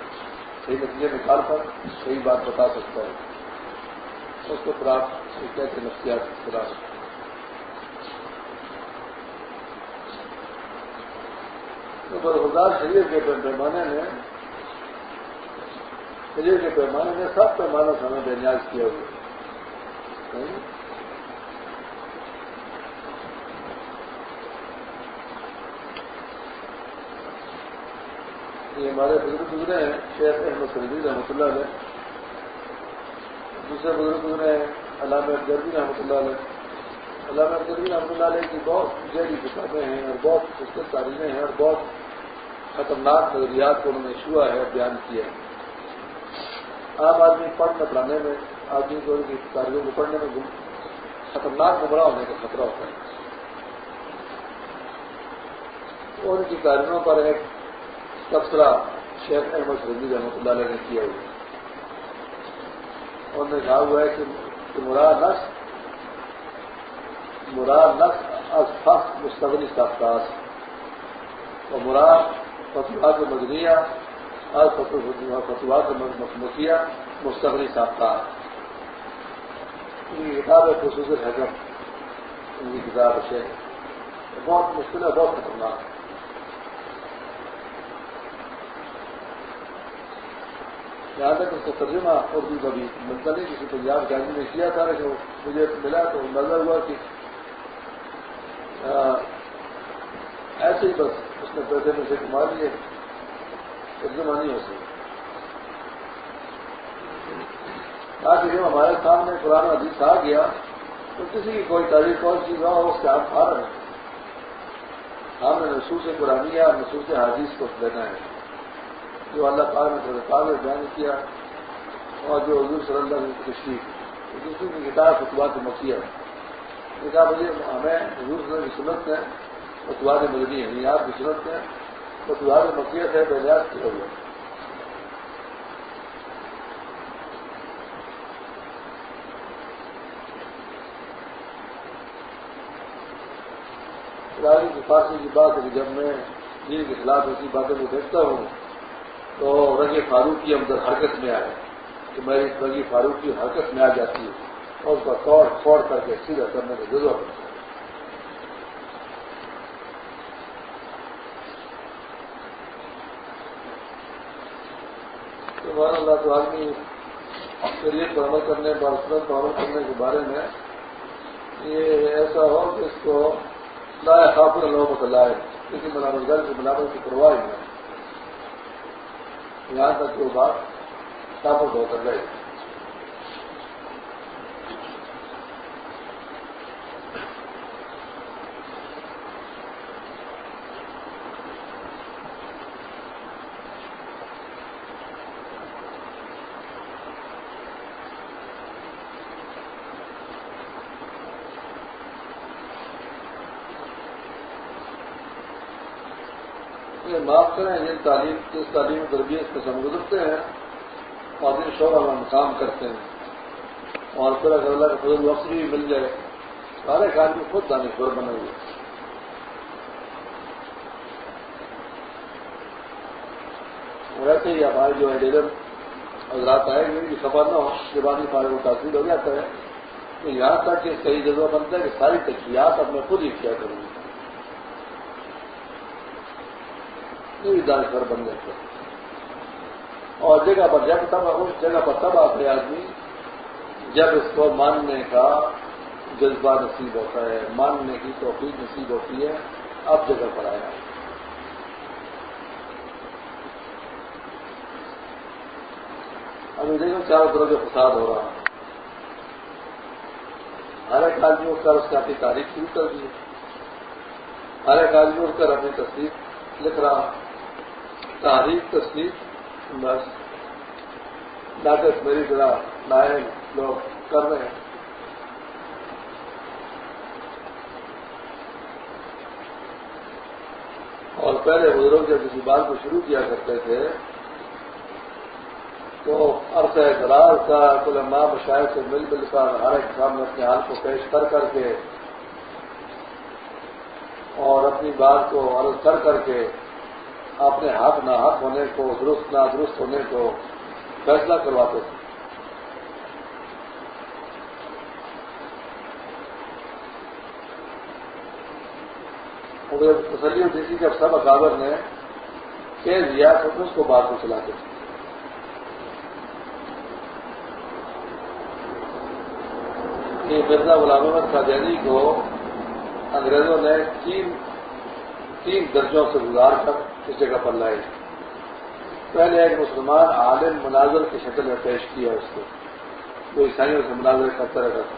صحیح نتیجے نکال کر صحیح بات بتا سکتا ہے۔ اس کو پراپت کہتے نفسیات خراب تو برخدار شریر کے پیمانے میں شریر کے پیمانے میں سب پیمانوں سے ہمیں بے نیاز کیا ہوا یہ ہمارے بزرگ گزرے ہیں شیخ احمد سلدی رحمۃ اللہ علیہ دوسرے بزرگ گزرے ہیں علامہ گردی رحمۃ اللہ علیہ علامہ گردی رحمۃ اللہ علیہ کی بہت گہری کتابیں ہیں اور بہت مشکل تعلیمیں ہیں اور بہت خطرناک نظریات کو انہوں نے چھوا ہے بیان کیا ہے عام آدمی پڑھنے پڑھانے میں، آدمی کو ان کی تعلیموں کو پڑھنے میں خطرناک گمراہ ہونے کا خطرہ ہوتا ہے۔ اور ان کی تعلیموں پر ایک تبصرہ شیخ احمد رضی رحمۃ اللہ علیہ نے کیا ہوا۔ انہوں نے کہا ہوا ہے کہ مراد نس مراد نس از مستقبلی ساختاس اور مراد فتوات مدنیہ اور فتوات مخموسیہ مستقبلی ساختار ان کتاب ہے خصوصی حکم ان کی کتاب ہے۔ بہت مشکل ہے، بہت خطرناک۔ ہے یہاں تک اس کا ترجمہ اردو کا بھی مطلب نہیں کسی پنجاب کے آدمی نے کیا تھا جو مجھے ملا تو نظر ہوا کہ ایسے ہی بس اس نے پیسے میں سے کما لیے۔ ترجمہ نہیں ہو سکتا جب ہمارے سامنے پرانا حدیث آ گیا، تو کسی کی کوئی تاریخ کون چیز ہو، اس کے آپ آ رہے ہیں۔ ہم نے نصوص قرآن یا نصوص حدیث کو لینا ہے۔ جو اللہ تعالیٰ نے صدقات میں بیان کیا، اور جو حضور صلی اللہ علیہ وسلم تشریف دوسری کی۔ کتاب فتوات مکیہ ہے۔ کہا مجھے ہمیں حضور صلی اللہ علیہ سنت ہے فتوات مدنی ہے آپ کی سنت ہے تو تمہاری مکیت ہے بے نیاز کی ہوئی کی سفارشی کی بات ہے جب میں دین کے خلاف ایسی باتیں کو دیکھتا ہوں تو رضی فاروق کی اندر حرکت میں آئے کہ میری رضی فاروق کی حرکت میں آ جاتی ہے اور اس کا توڑ پھوڑ کر کے سیدھا کرنے کا ضرورت ہے۔ سبحان اللہ تو آدمی شریعت پر عمل کرنے پر سنت پر عمل کرنے کے بارے میں یہ ایسا ہو کہ اس کو لائے خاطر لوگوں کو لائے کسی ملازم گھر کی ملاوٹ کی پرواہ نہیں یہاں تک کہ وہ بات ثابت ہو کر گئے معاف کریں جن تعلیم جس تعلیم تربیت سے ہم گزرتے ہیں اور جن شعبہ میں ہم کام کرتے ہیں۔ اور پھر اگر اللہ کا فضل وقت بھی مل جائے، سارے کام میں خود دانشور بنے ہوئے ویسے ہی ہمارے جو ہے ڈیلر حضرات آئے گے کہ خبر نہ ہو زبانی پارے کو تاثیر ہو جاتا ہے۔ تو یہاں تک کہ کئی جگہ بنتا ہے کہ ساری تجزیات اب میں خود ہی کیا کروں گی دانشور بن جاتے ہیں اور جگہ پر جب تب اس جگہ پر تب آتے آدمی، جب اس کو ماننے کا جذبہ نصیب ہوتا ہے، ماننے کی توفیق نصیب ہوتی ہے، اب جگہ پر آیا۔ ابھی دیکھو چاروں طرف جو فساد ہو رہا ہر ایک آدمی اٹھ کر اس کی اپنی تاریخ شروع کر دی ہر ایک آدمی اٹھ کر اپنی تصدیق لکھ رہا تاریخ تصدیق بس۔ ڈاکٹر میری طرح نائب لوگ کر رہے ہیں۔ اور پہلے بزرگ جب کسی بات کو شروع کیا کرتے تھے، تو عرصہ دراز کا کل ماں سے مل مل کر ہر ایک سامنے اپنے حال کو پیش کر کر کے اور اپنی بات کو عرض کر کر کے اپنے حق نہ حق ہونے کو، درست نہ درست ہونے کو فیصلہ کرواتے تھے۔ تسلی ہوتی تھی جب سب اکابر نے کہہ دیا تو اس کو بات کو چلاتے تھے۔ کہ مرزا غلام احمد قادیانی کو انگریزوں نے تین تین درجوں سے گزار کر اس جگہ پر لائے پہلے ایک مسلمان عالم مناظر کی شکل میں پیش کیا اس کو۔ جو عیسائیوں سے مناظر کرتا رہتا تھا۔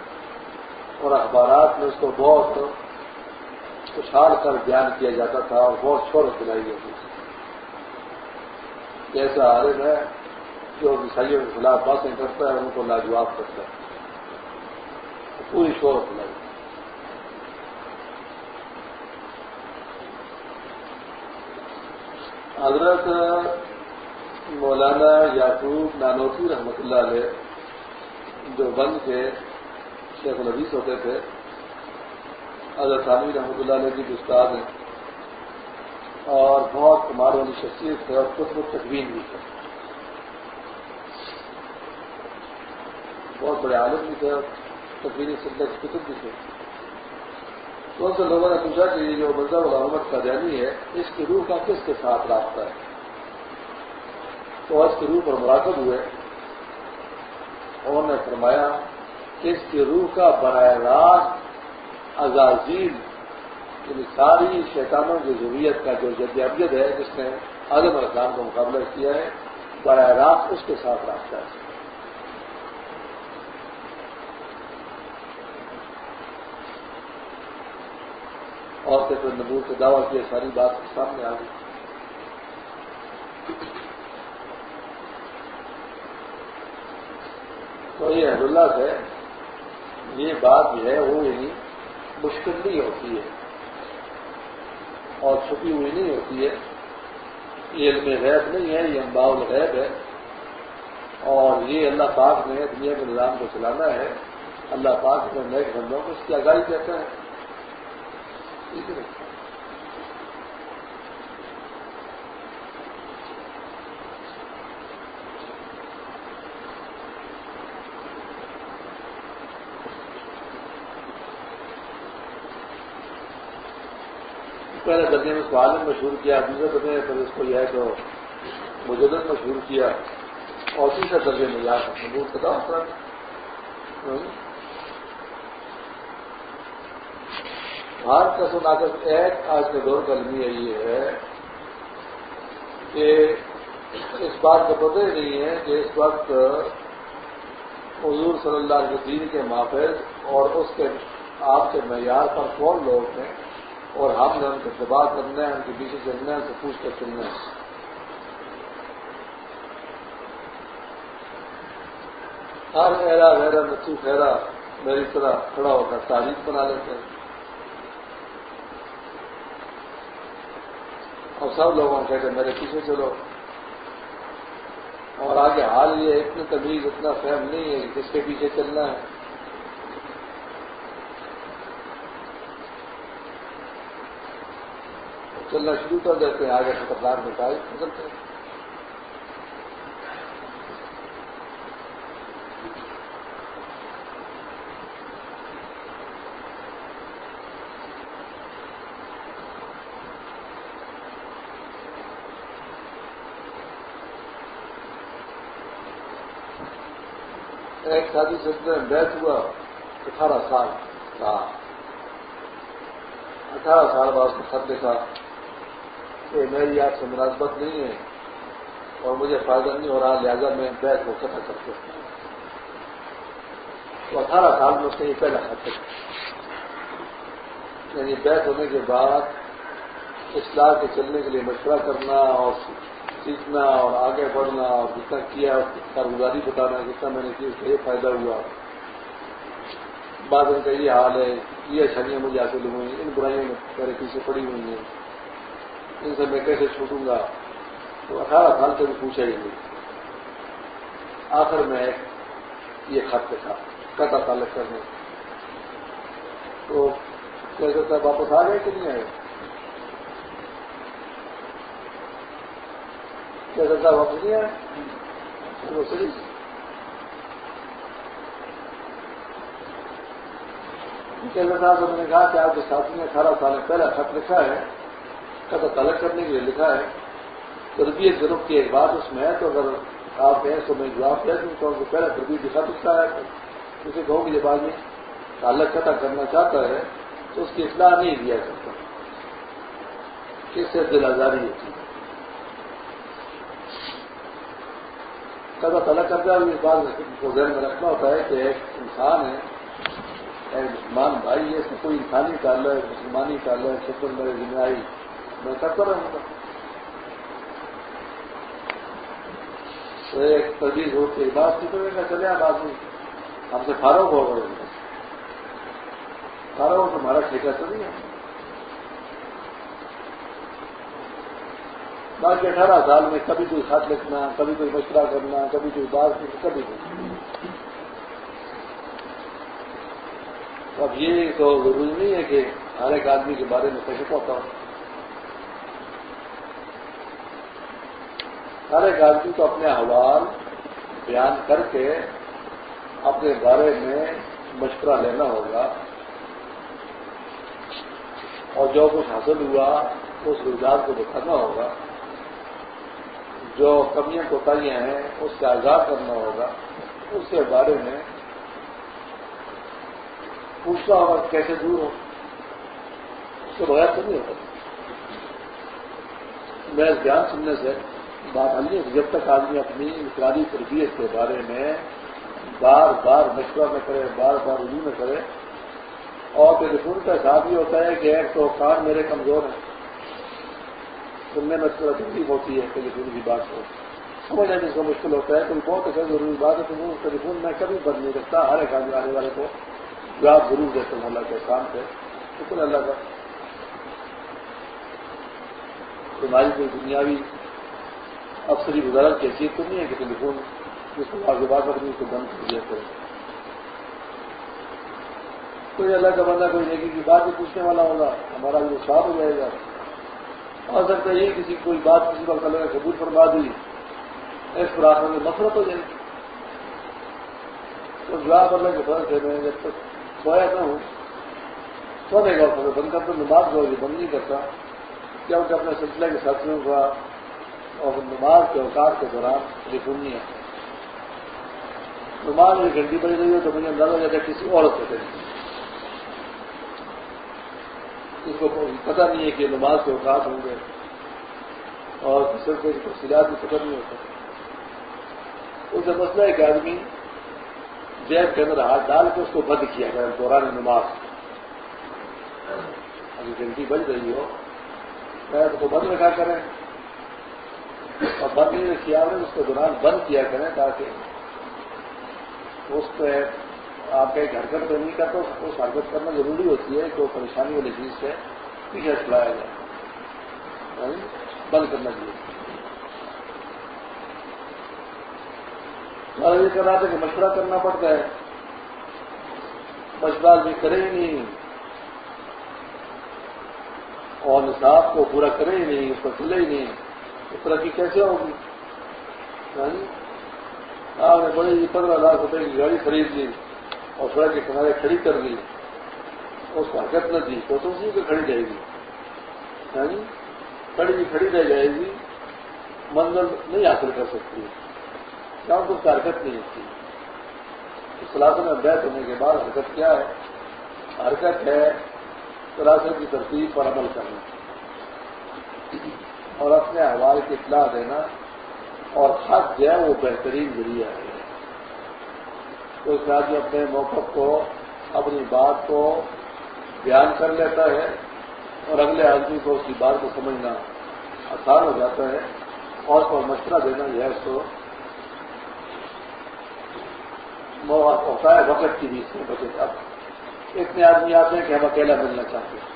اور اخبارات میں اس کو بہت اچھال کر بیان کیا جاتا تھا اور بہت شہرت دلائی جاتی تھی ایسا عالم ہے جو عیسائیوں کے خلاف باتیں کرتا ہے ان کو لاجواب کرتا ہے۔ پوری شہرت دلائی حضرت مولانا یعقوب نانوسی رحمۃ اللہ علیہ جو بند کے شیخ الحدیث ہوتے تھے، حضرت عالمی رحمۃ اللہ علیہ جی کی استاد ہیں۔ اور بہت کمار والی شخصیت ہے اور خود تقویم بھی تھے۔ بہت بڑے عالم بھی تھے تقویری سلطنت کتب بھی تھے۔ بہت سے لوگوں نے پوچھا کہ یہ جو مرزا محمد کا جانی ہے، اس کی روح کا کس کے ساتھ رابطہ ہے؟ تو اس کی روح پر مراقب ہوئے۔ انہوں نے فرمایا کہ اس کی روح کا براہ راست ازازیل یعنی ساری شیطانوں کی ضروریت کا جو جد ابجد ہے، جس نے عالم السلام کا مقابلہ کیا ہے، براہ راست اس کے ساتھ رابطہ ہے۔ اور پھر نبور سے دعویٰ کیا، ساری بات سامنے آ گئی۔ تو یہ حض اللہ سے، یہ بات جو ہے، وہ یعنی مشکل نہیں ہوتی ہے۔ اور چھپی ہوئی نہیں ہوتی ہے۔ یہ علم غیب نہیں ہے، یہ امباء الغیب ہے۔ اور یہ اللہ پاک نے دنیا کے نظام کو چلانا ہے۔ اللہ پاک نے نئے بندوں کو اس کی آگاہی کہتا ہے۔ پہلے گدے میں کو نے مشہور کیا، دوسرے گدے میں اس کو یہ ہے تو مجھے مشہور کیا، اور تیسرے درجے میں یاد مشہور ہوں سر بھارت کا سناگت ایک آج کے دور کا المیہ یہ ہے کہ اس بات کا پتہ ہی نہیں ہے کہ اس وقت حضور صلی اللہ علیہ دین کے محافظ اور اس کے آپ کے معیار پر کون لوگ ہیں اور ہم نے ان کے دباؤ کرنا ہے، ان کے پیچھے چلنا ہے، ان سے پوچھ کر چلنا ہے۔ ہر ایرا ویرا نچو خیرا میری طرح کھڑا ہو کر تاریخ بنا لیتے ہیں۔ اور سب لوگوں کو کہتے میرے پیچھے چلو۔ اور آگے حال یہ اتنی تمیز، اتنا فہم نہیں ہے کس کے پیچھے چلنا ہے۔ چلنا شروع کر دیتے ہیں، آگے خطرناک نکال۔ نکلتے ہیں ایک شادی سے ہوا، اٹھارہ سال کا۔ اٹھارہ سال بعد اس کو خط لکھا کہ میری آپ سے مناسبت نہیں ہے اور مجھے فائدہ نہیں ہو رہا، لہٰذا میں بیت کو ختم کرتے تو اٹھارہ سال میں اس نے یہ پہلا خط یعنی بیت ہونے کے بعد اصلاح کے چلنے کے لیے مشورہ کرنا اور سیکھنا اور آگے بڑھنا اور جتنا کیا اس کی کارگزاری بتانا جتنا میں نے کی اس سے یہ فائدہ ہوا۔ بعد ان کا یہ حال ہے، یہ اچھائیاں مجھے حاصل ہوئی ان برائیوں میں میرے پیچھے پڑی ہوئی ہیں۔ ان سے میں کیسے چھوٹوں گا؟ تو اٹھارہ سال سے بھی پوچھا ہی نہیں۔ آخر میں یہ خط تھا، قطع تعلق کرنے۔ تو کیسے صاحب واپس آ گئے کہ نہیں آئے؟ صاحب واپس نہیں صاحب نے کہا کہ آپ کے ساتھی نے اٹھارہ سال پہلا خط لکھا ہے کا تعلق کرنے کے لیے لکھا ہے تربیت گروپ کی ایک بات اس میں ہے تو اگر آپ کہیں تو میں جواب دے دوں تو پہلے تربیت دکھا سکتا ہے اسے کہوں کہ جب آدمی تعلق قطع کرنا چاہتا ہے تو اس کی اطلاع نہیں دیا کرتا کس سے دل آزاری ہوتی ہے قطع تعلق کرتا ہے اس بات کو ذہن میں رکھنا ہوتا ہے کہ ایک انسان ہے، ایک مسلمان بھائی ہے، اس میں کوئی انسانی تعلق، مسلمانی تعلق، شکر میرے ذمہ آئی میں کرتا رہوں گا۔ تو ایک تجویز ہو کے بات کی گا چلے آپ آدمی۔ ہم سے فاروق ہو گئے۔ فاروق ہو تمہارا ٹھیکہ تو نہیں ہے۔ باقی اٹھارہ سال میں کبھی کوئی خط لکھنا، کبھی کوئی مشورہ کرنا، کبھی کوئی بات کبھی کوئی۔ اب یہ تو ضروری نہیں ہے کہ ہر ایک آدمی کے بارے میں کیسے پہنچا ہوں ہر ایک آدمی کو اپنے احوال بیان کر کے اپنے بارے میں مشورہ لینا ہوگا۔ اور جو کچھ حاصل ہوا، اس روزگار کو بتانا ہوگا۔ جو کمیاں کوتاہیاں ہیں، اس سے آزاد کرنا ہوگا۔ اس کے بارے میں پوچھنا ہوگا کیسے دور ہو اس کے بغیر تو نہیں ہوتا میں بیان سننے سے بات حل نہیں جب تک آدمی اپنی انفرادی تربیت کے بارے میں بار بار مشورہ میں کرے، بار بار رجوع میں کرے، اور ٹیلیفون کا حساب یہ ہوتا ہے کہ ایک تو کان میرے کمزور ہیں۔ سننے میں تھوڑا تکلیف ہوتی ہے ٹیلیفون کی بات کو سمجھنے میں اس کو مشکل ہوتا ہے، کوئی بہت اچھا ضروری بات ہے تو وہ ٹیلیفون میں کبھی بند نہیں رکھتا، ہر ایک آدمی آنے والے کو جواب ضرور دیتے ہیں اللہ کے کام سے۔ شکر اللہ کا۔ تمہاری کوئی دنیاوی افسری وزارت کی حیثیت تو نہیں ہے کہ ٹیلی فون جس کو آگے بات کرنی اس کو بند کر دیا کرے۔ کوئی اللہ کا بندہ، کوئی نیکی کی بات بھی پوچھنے والا ہوگا، ہمارا بھی صاف ہو جائے گا۔ اور سکتا یہ کسی کوئی بات کسی وقت اللہ قبول فرما دی، اس پر آخر میں نفرت ہو جائے گی۔ تو جواب اللہ کے فرض ہے میں جب تک سویا نہ ہوں سونے گا بند کرتا نماز جو بند نہیں کرتا۔ کیونکہ اپنے سلسلے کے ساتھیوں کا اور نماز کے اوقات کے دوران یہ سننی ہے نماز ایک گھنٹی بڑی رہی ہے تو مجھے اندازہ جاتا ہے کسی عورت سے کریں اس کو پتہ نہیں ہے کہ نماز کے اوقات ہوں گے اور صرف کوئی تفصیلات بھی پتہ نہیں ہوتا۔ اسے مسئلہ ہے کہ آدمی جیب کے اندر ہاتھ ڈال کے اس کو بند کیا گیا دوران نماز۔ ابھی گھنٹی بج رہی ہو۔ میں اس کو بند رکھا کریں۔ اور بند نہیں رکھی آپ نے اس کے دوران بند کیا کریں تاکہ اس پہ آپ کہیں حرکت تو نہیں کرتا اس حرکت کرنا ضروری ہوتی ہے کہ وہ پریشانی والی چیز سے پیچھے چلایا جائے۔ یعنی بند کرنا چاہیے۔ میں یہ کر رہا تھا کہ مشورہ کرنا پڑتا ہے۔ مشورہ بھی کرے ہی نہیں۔ اور نصاب کو پورا کرے ہی نہیں، اس پر چلے ہی نہیں۔ اس طرح کی کیسے ہوگی؟ یعنی آپ نے بڑی پندرہ لاکھ روپے کی گاڑی خرید لی۔ اور سڑک کے کنارے کھڑی کر لی اس کو حرکت نہ دی، تو اسی کو کھڑی جائے گی۔ یعنی کھڑی کھڑی رہ جائے گی منزل نہیں حاصل کر سکتی۔ کیا اس کی حرکت نہیں ہوتی۔ سلاسل میں بیت ہونے کے بعد حرکت کیا ہے؟ حرکت ہے سلاسل کی ترتیب پر عمل کرنا۔ اور اپنے احوال کی اطلاع دینا۔ اور حق جو ہے وہ بہترین ذریعہ ہے۔ تو اس آدمی اپنے موقف کو، اپنی بات کو بیان کر لیتا ہے اور اگلے آدمی کو اس کی بات کو سمجھنا آسان ہو جاتا ہے اور اس پر مشورہ دینا یہ ہے اس کو ہوتا ہے وقت کی بھی اس میں بچے اب اتنے آدمی آتے ہیں کہ ہم اکیلا ملنا چاہتے ہیں۔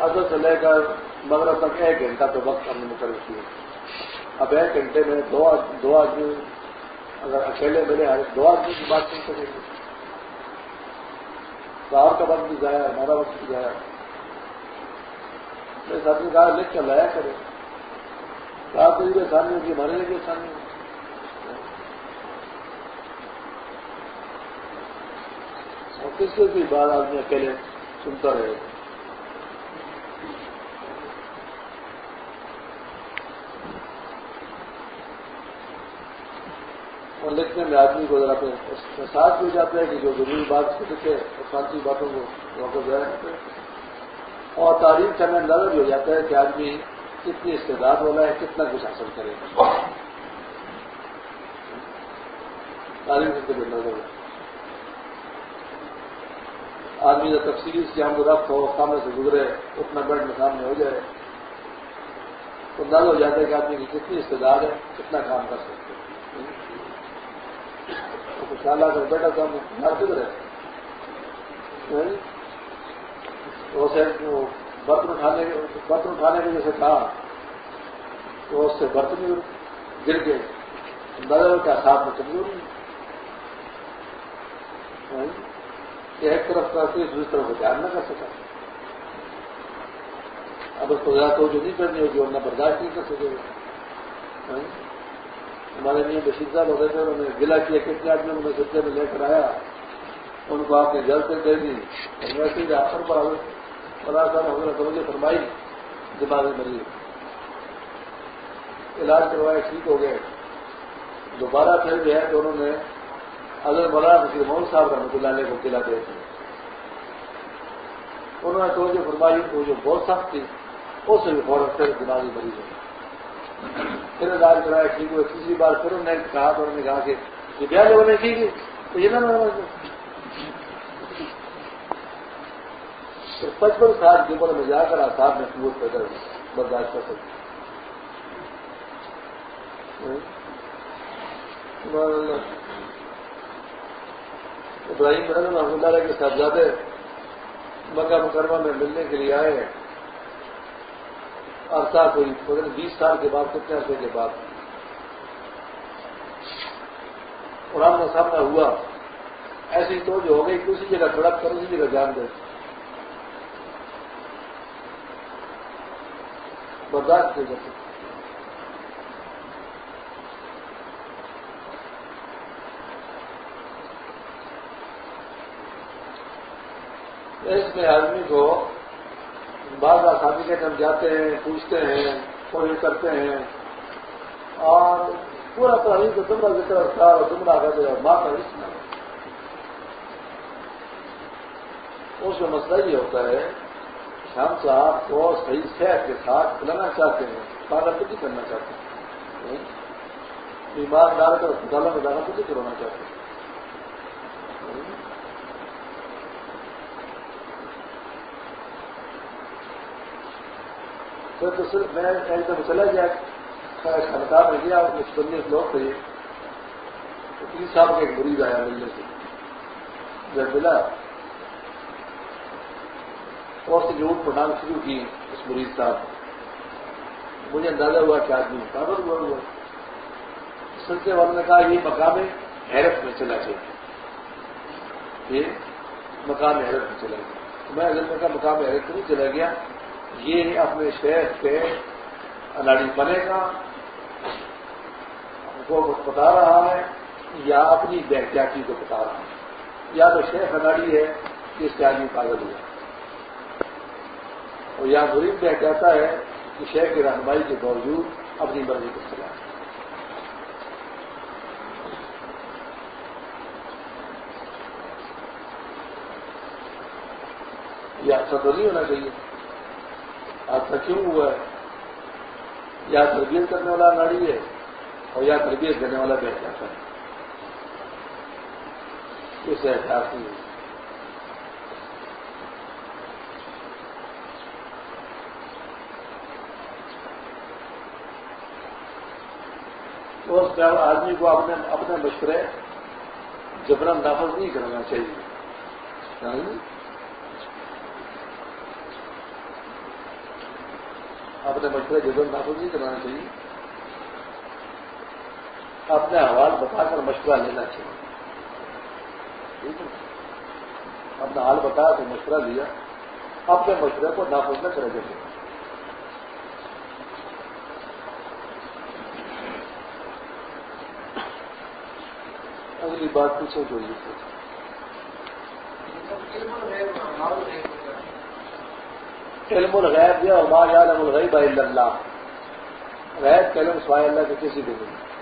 ادھر سے لے کر مغرب تک ایک گھنٹہ تو وقت ہم نے مقرر کیا۔ اب ایک گھنٹے میں دو آدمی اگر اکیلے ملے دو آدمی کی بات سن سکیں گے۔ تو آپ کا وقت بھی جایا ہمارا وقت بھی جایا میرے ساتھ نے کہا لکھ کر لایا کرے۔ آپ کے لیے آسانی ہوگی ہمارے لیے بھی آسانی ہوگی اور کس کی بات آدمی اکیلے سنتا رہے۔ اور لکھنے میں آدمی کو ذرا احساس بھی جاتا ہے کہ جو ضروری بات کو لکھے اور فارسی باتوں کو واپس ضائع کرتے اور تعلیم کا میں اندازہ بھی ہو جاتا ہے کہ آدمی کتنی استعداد والا ہے، کتنا کچھ حاصل کرے۔ گا تعلیم سے بھی اندازہ ہو۔ آدمی جب تفصیلی اس کی آمد رفت ہو سامنے سے گزرے اتنا بیڈ میں سامنے ہو جائے، تو اندازہ ہو جاتا ہے کہ آدمی کی کتنی استعداد ہے، کتنا کام کر سکتے خیال آ کر بیٹھا تھا ہم کدھر ہے برتن اٹھانے برتن اٹھانے کے جیسے کہا۔ تو اس سے برتن گر گئے۔ اندازہ کیا ساتھ میں کمزور نہیں ہاں؟ ایک طرف کرتے دوسری طرف کو دھیان نہ کر سکا۔ اب اس کو زیادہ تو جو نہیں کرنی ہوگی اور نہ برداشت نہیں کر سکے۔ گا ہمارے لیے بشیر صاحب ہوتے تھے انہوں نے گلا کیا کتنے آدمیوں کو میں سلسلے میں لے کر آیا، ان کو آپ نے جلد سے دے دی۔ اور ویسے ہی آخر پر پڑا صاحب ہم نے فرمائی دماغ مریض علاج کروایا ٹھیک ہو گئے۔ دوبارہ پھر جو ہے تو انہوں نے اگر بڑا نصیر محمد صاحب رحمۃ اللہ علیہ کو قلعہ دے تھے انہوں نے توجہ فرمائی تو جو بہت سخت تھی، اس سے بھی فوراً پھر دماغی مریض ہو پھر علاج کرایا ٹھیک ہوئے تیسری بار پھر انہوں نے کہا تو انہوں نے کہا کہ یہ بیاہ لوگوں نے کی تو یہ نہ پچپن سال کی عمر میں جا کر آساد میں قوت پیدا برداشت کر سکتے ابراہیم رحم محمد اللہ کے صاحبزادے مکہ مکرمہ میں ملنے کے لیے آئے۔ ہیں عرصہ کوئی بیس سال کے بعد کتنے عرصے کے بعد اور ہم کا سامنا ہوا۔ ایسی تو جو ہو گئی کہ اسی جگہ سڑک کر، اسی جگہ جان دے۔ برداشت نہیں کر سکتے اس میں آدمی کو بعض آسانی کے ہم جاتے ہیں، پوچھتے ہیں کوشش کرتے ہیں۔ اور پورا تاریخ تمہارا ذکر رکھتا اور تمہارا آگے ماں کا رشتہ اس میں مسئلہ یہ ہوتا ہے کہ ہم صاحب کو صحیح صحت کے ساتھ کھلانا چاہتے ہیں، پاگل کرنا چاہتے ہیں۔ بیمار ڈال کر اسپتالوں میں جانا نہیں کروانا چاہتے ہیں۔ تو صرف میں کہیں تو چلا گیا خنکار میں گیا مستقل لوگ تھے۔ تین صاحب کا ایک مریض آیا ملنے سے۔ جب ملا۔ اور سے جھوٹ پڑھانا شروع کی اس مریض صاحب مجھے اندازہ ہوا کہ آدمی پاگل ہوا ہوا۔ سلسلے والوں نے کہا، یہ مقام حیرت میں چلا گیا۔ یہ مقام حیرت میں چلا گیا۔ میں اگر میں کہا، مقام حیرت میں نہیں چلا گیا۔ یہ اپنے شہر کے اناڑی بنے گا کو بتا رہا ہے یا اپنی بحتیاتی کو بتا رہا ہے۔ یا تو شیخ اناڑی ہے کہ اس کے آدمی پاگل ہوا اور یا غریب بہ کہتا ہے کہ شہر کی رہنمائی کے باوجود اپنی مرضی کو چلا۔ یہ اچھا تو نہیں ہونا چاہیے۔ حادثہ کیوں ہوا ہے؟ یا تربیت کرنے والا ناڑی ہے اور یا تربیت دینے والا بھی احتیاط ہے؟ اسے احتیاط نہیں ہے اس آدمی کو اپنے اپنے مشورے جبرن نافذ نہیں کرنا چاہیے۔ یعنی اپنے مشورے جزم نافذ نہیں کرانا چاہیے۔ اپنے حوال بتا کر مشورہ لینا چاہیے۔ ٹھیک ہے۔ اپنا حال بتا کر مشورہ لیا۔ اپنے مشورے کو نافذ نہ کرے۔ جیسے اگلی بات پوچھو جو یہ علم الغیب یا ما یعلم الغیب الا اللہ۔ غیب کے علم سوائے اللہ کے کسی کو نہیں۔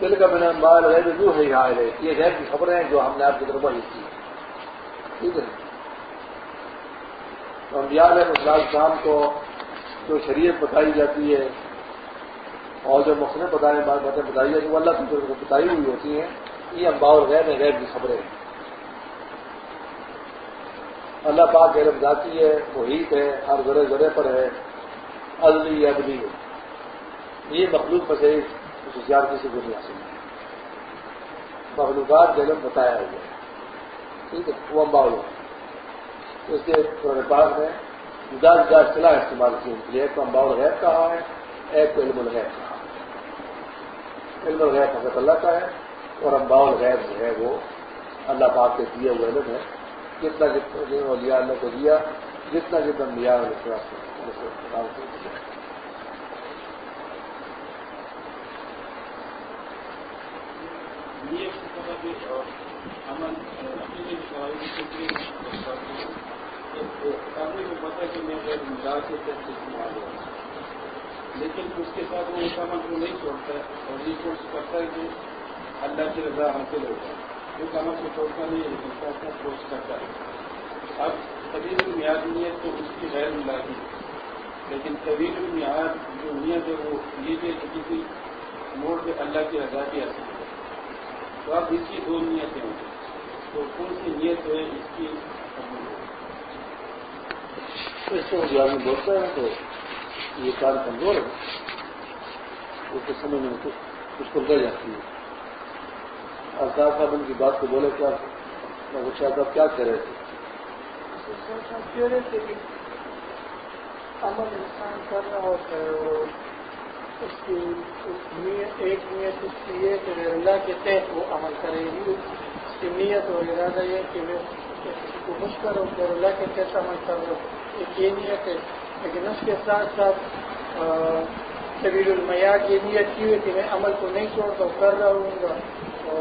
دل کا بنا بال غیب جو ہے، یہاں ہے۔ یہ غیب کی خبریں ہیں جو ہم نے آپ کی طرف وہی کی۔ ٹھیک ہے۔ تو انبیاء علیہ السلام شام کو جو شریعت بتائی جاتی ہے، اور جو مختلف بتائیں باتیں بتائی جاتی ہیں، وہ اللہ کی طرف بتائی ہوئی ہوتی ہیں۔ یہ امبا غیر ہے غیر کی خبریں۔ ہیں اللہ پاک علم ذاتی ہے، محیط ہے، ہر ذرے ذرے پر ہے ادلی ادلی یہ مخلوق میں سے خصوصیات کسی کو نہیں حاصل ہے مخلوقات علم بتایا ہوا ہے۔ ٹھیک ہے، وہ امبا اس کے پاس میں جدا جدا چلا استعمال کیے۔ ایک تو امبا الغیب کہا ہے، ایک تو علم الغیب کہا ہے۔ علم الغیب حضرت اللہ کا ہے اور امبا الغیب جو ہے وہ اللہ پاک کے دیے ہوئے علم ہے۔ جتنا جتنا لیا اللہ کو دیا، جتنا جتنا لیا لیکن اس کے ساتھ وہ اس کو نہیں چھوڑتا ہے، اور یہ کوشش کرتا ہے کہ اللہ کی رضا حاصل ہوتا ہے جو کاموں کو چھوڑتا نہیں ہے، لیکن ساتھ کرتا ہے۔ اب طویل المیاد نیت تو اس کی غیر ملاقی لیکن طویل المیاد جو نیت ہے، وہ یہ کہ کسی موڑ پہ اللہ کی رضا کی حاصل ہے۔ تو اب اس کی دو نیتیں ہوں تو کون سی نیت ہے اس کی؟ اس کو جو آدمی بولتا ہے تو یہ کار کمزور ہے۔ اس کے سمجھ میں کچھ کچھ کو رہ جاتی ہے۔ الطاف صاحب ان کی بات کو بولے کیا؟ صاحب کیا کہہ رہے تھے؟ امن انسان کرنا ہوتا ہے اس کی ایک نیت اس کی یہ کہ اللہ کے تحت وہ عمل کرے گی، اس کی نیت اور ارادہ یہ کہ میں کسی کو خوش کروں اور اللہ کے تحت عمل کر رہا ہوں ایک یہ نیت ہے لیکن اس کے ساتھ ساتھ طویل المیاد یہ نیت کی ہوئی کہ میں عمل کو نہیں چھوڑتا، کر رہا ہوں گا۔ تو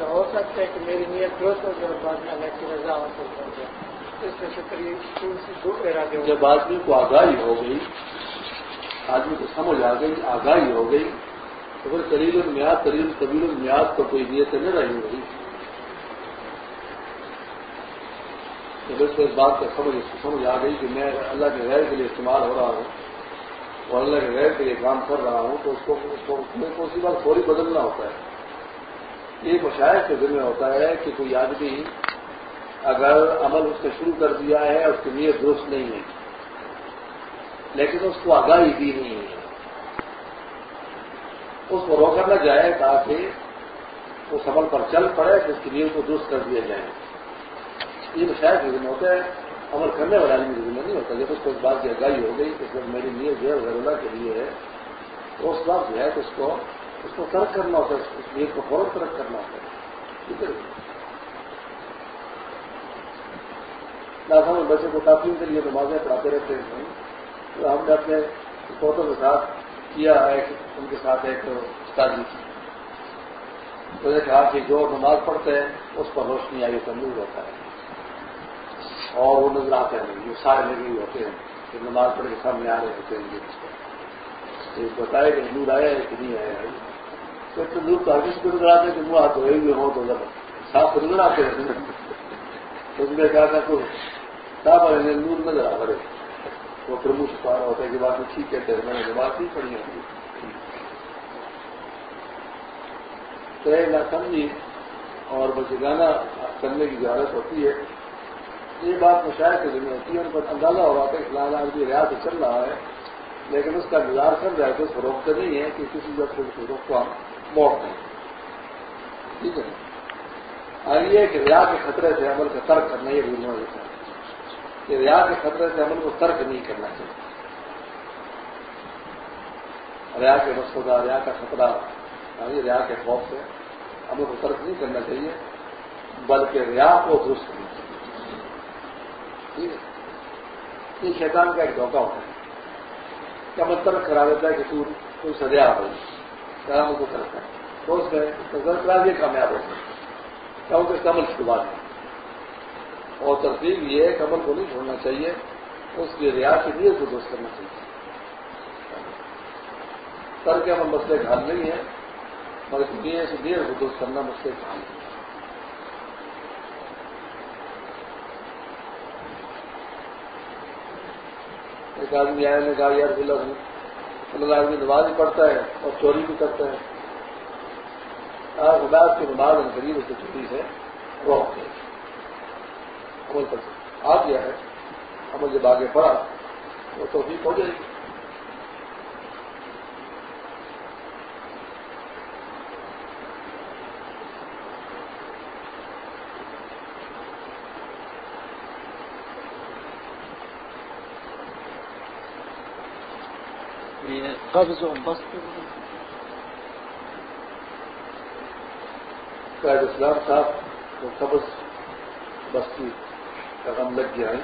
ہو سکتا ہے کہ میری نیت درست ہو جائے اور بعد میں اللہ کی رضا حاصل ہو جائے۔ جب آدمی کو آگاہی ہو گئی، آدمی کو سمجھ آ گئی، آگاہی ہو گئی، تو پھر قریل المیاد قریل طویل المیاد تو کوئی نیت نہیں رہی ہوگی۔ اس بات کا سمجھ سمجھ آ گئی کہ میں اللہ کے غیر کے لیے استعمال ہو رہا ہوں اور اللہ کے غیر کے لیے کام کر رہا ہوں، تو اس کو میں کو اسی بات فوری بدلنا ہوتا ہے؟ یہ مشاہد کے ذمہ ہوتا ہے کہ کوئی آدمی اگر عمل اس نے شروع کر دیا ہے، اس کی نیت درست نہیں ہے۔ لیکن اس کو آگاہی دی نہیں ہے۔ اس کو روکا نہ جائے تاکہ اس عمل پر چل پڑے، تو اس کی نیت کو درست کر دیا جائے۔ یہ مشاہد کے ذمہ ہوتا ہے، عمل کرنے والا آدمی ذمہ نہیں ہوتا۔ جب اس کو اس بات کی آگاہی ہو گئی کہ میری نیت جو ہے، غیر اللہ کے لیے ہے، تو اس بات جو ہے اس کو اس کو ترک کرنا ہوتا ہے، اس نیت کو فوراً ترک کرنا ہوتا ہے۔ ٹھیک ہے۔ میں بچوں کو تعلیم کے لیے نمازیں پڑھاتے رہتے ہیں۔ تو ہم نے اپنے فوٹو کے ساتھ کیا ہے ان کے ساتھ ایک استادی کی۔ تو نے کہا کہ جو نماز پڑھتے ہیں، اس پر روشنی آئی تندور ہوتا ہے۔ اور وہ نظر آتے ہیں یہ سارے لگے ہوئے ہوتے ہیں کہ نماز پڑھ کے سامنے آ رہے ہوتے ہیں، یہ بتائے کہ نور آیا ہے کہ نہیں آیا ہے؟ تو نور تو آگے سے نظر آتے کہ وہ ہاتھ دھوئے ہوئے ہوں تو ذرا صاف تو نظر آتے ہیں۔ اس نے کہا تھا کہ صاف والے نور نظر آ رہے وہ پھر منہ چھپا رہا ہوتا ہے کہ بات ٹھیک کہتے ہیں میں نے بات نہیں پڑھی ہوتی تو نہ سمجھی اور بچے گانا کرنے کی ضرورت ہوتی ہے۔ یہ بات مشاعر کے ذریعے ہوتی ہے ان پر اندازہ ہو رہا تھا کہ فلانا آدمی ریاض چل رہا ہے، لیکن اس کا انتظار کر رہا ہے تو اس کو روکتے نہیں ہے کہ کسی وقت روک کو ہم موڑ دیں ٹھیک ہے؟ اور یہ کہ ریا کے خطرے سے عمل کا ترک کرنا یہ بھی نہیں ہوتا کہ ریا کے خطرے سے عمل کو ترک نہیں کرنا چاہیے۔ ریا کے مسودہ ریا کا خطرہ ہاں ریا کے خوف سے عمل کو ترک نہیں کرنا چاہیے، بلکہ ریا کو درست کرنا چاہیے۔ ٹھیک ہے؟ یہ شیطان کا ایک دھوکہ ہوتا ہے کیا مطلب کرا دیتا ہے کہ تو کوئی سجا ہو کام کو کرتا ہے تو اس میں کرا دیا کامیاب ہو کیا اس کمل شروعات ہے اور ترتیب یہ ہے، کمل کو نہیں چھوڑنا چاہیے۔ اس کی ریا کے لیے کو دوست کرنا چاہیے۔ کر کے ہم مسئلے کا حل نہیں ہے، مگر نیے سے دیر کو دوست کرنا مسئلے کا حل ہے۔ ایک آدمی آیا، نے کہا یار اللہ اللہ آدمی نماز بھی پڑھتا ہے اور چوری بھی کرتا ہے۔ خدا کی نماز ان قریب سے چھٹی سے وہ کھول سکتے آ گیا ہے۔ عمل جب آگے پڑھا۔ وہ توفیق ہو جائے گی۔ قبض و بست قائد اسلام صاحب کو قبض بستی کا غم لگ گیا ہے۔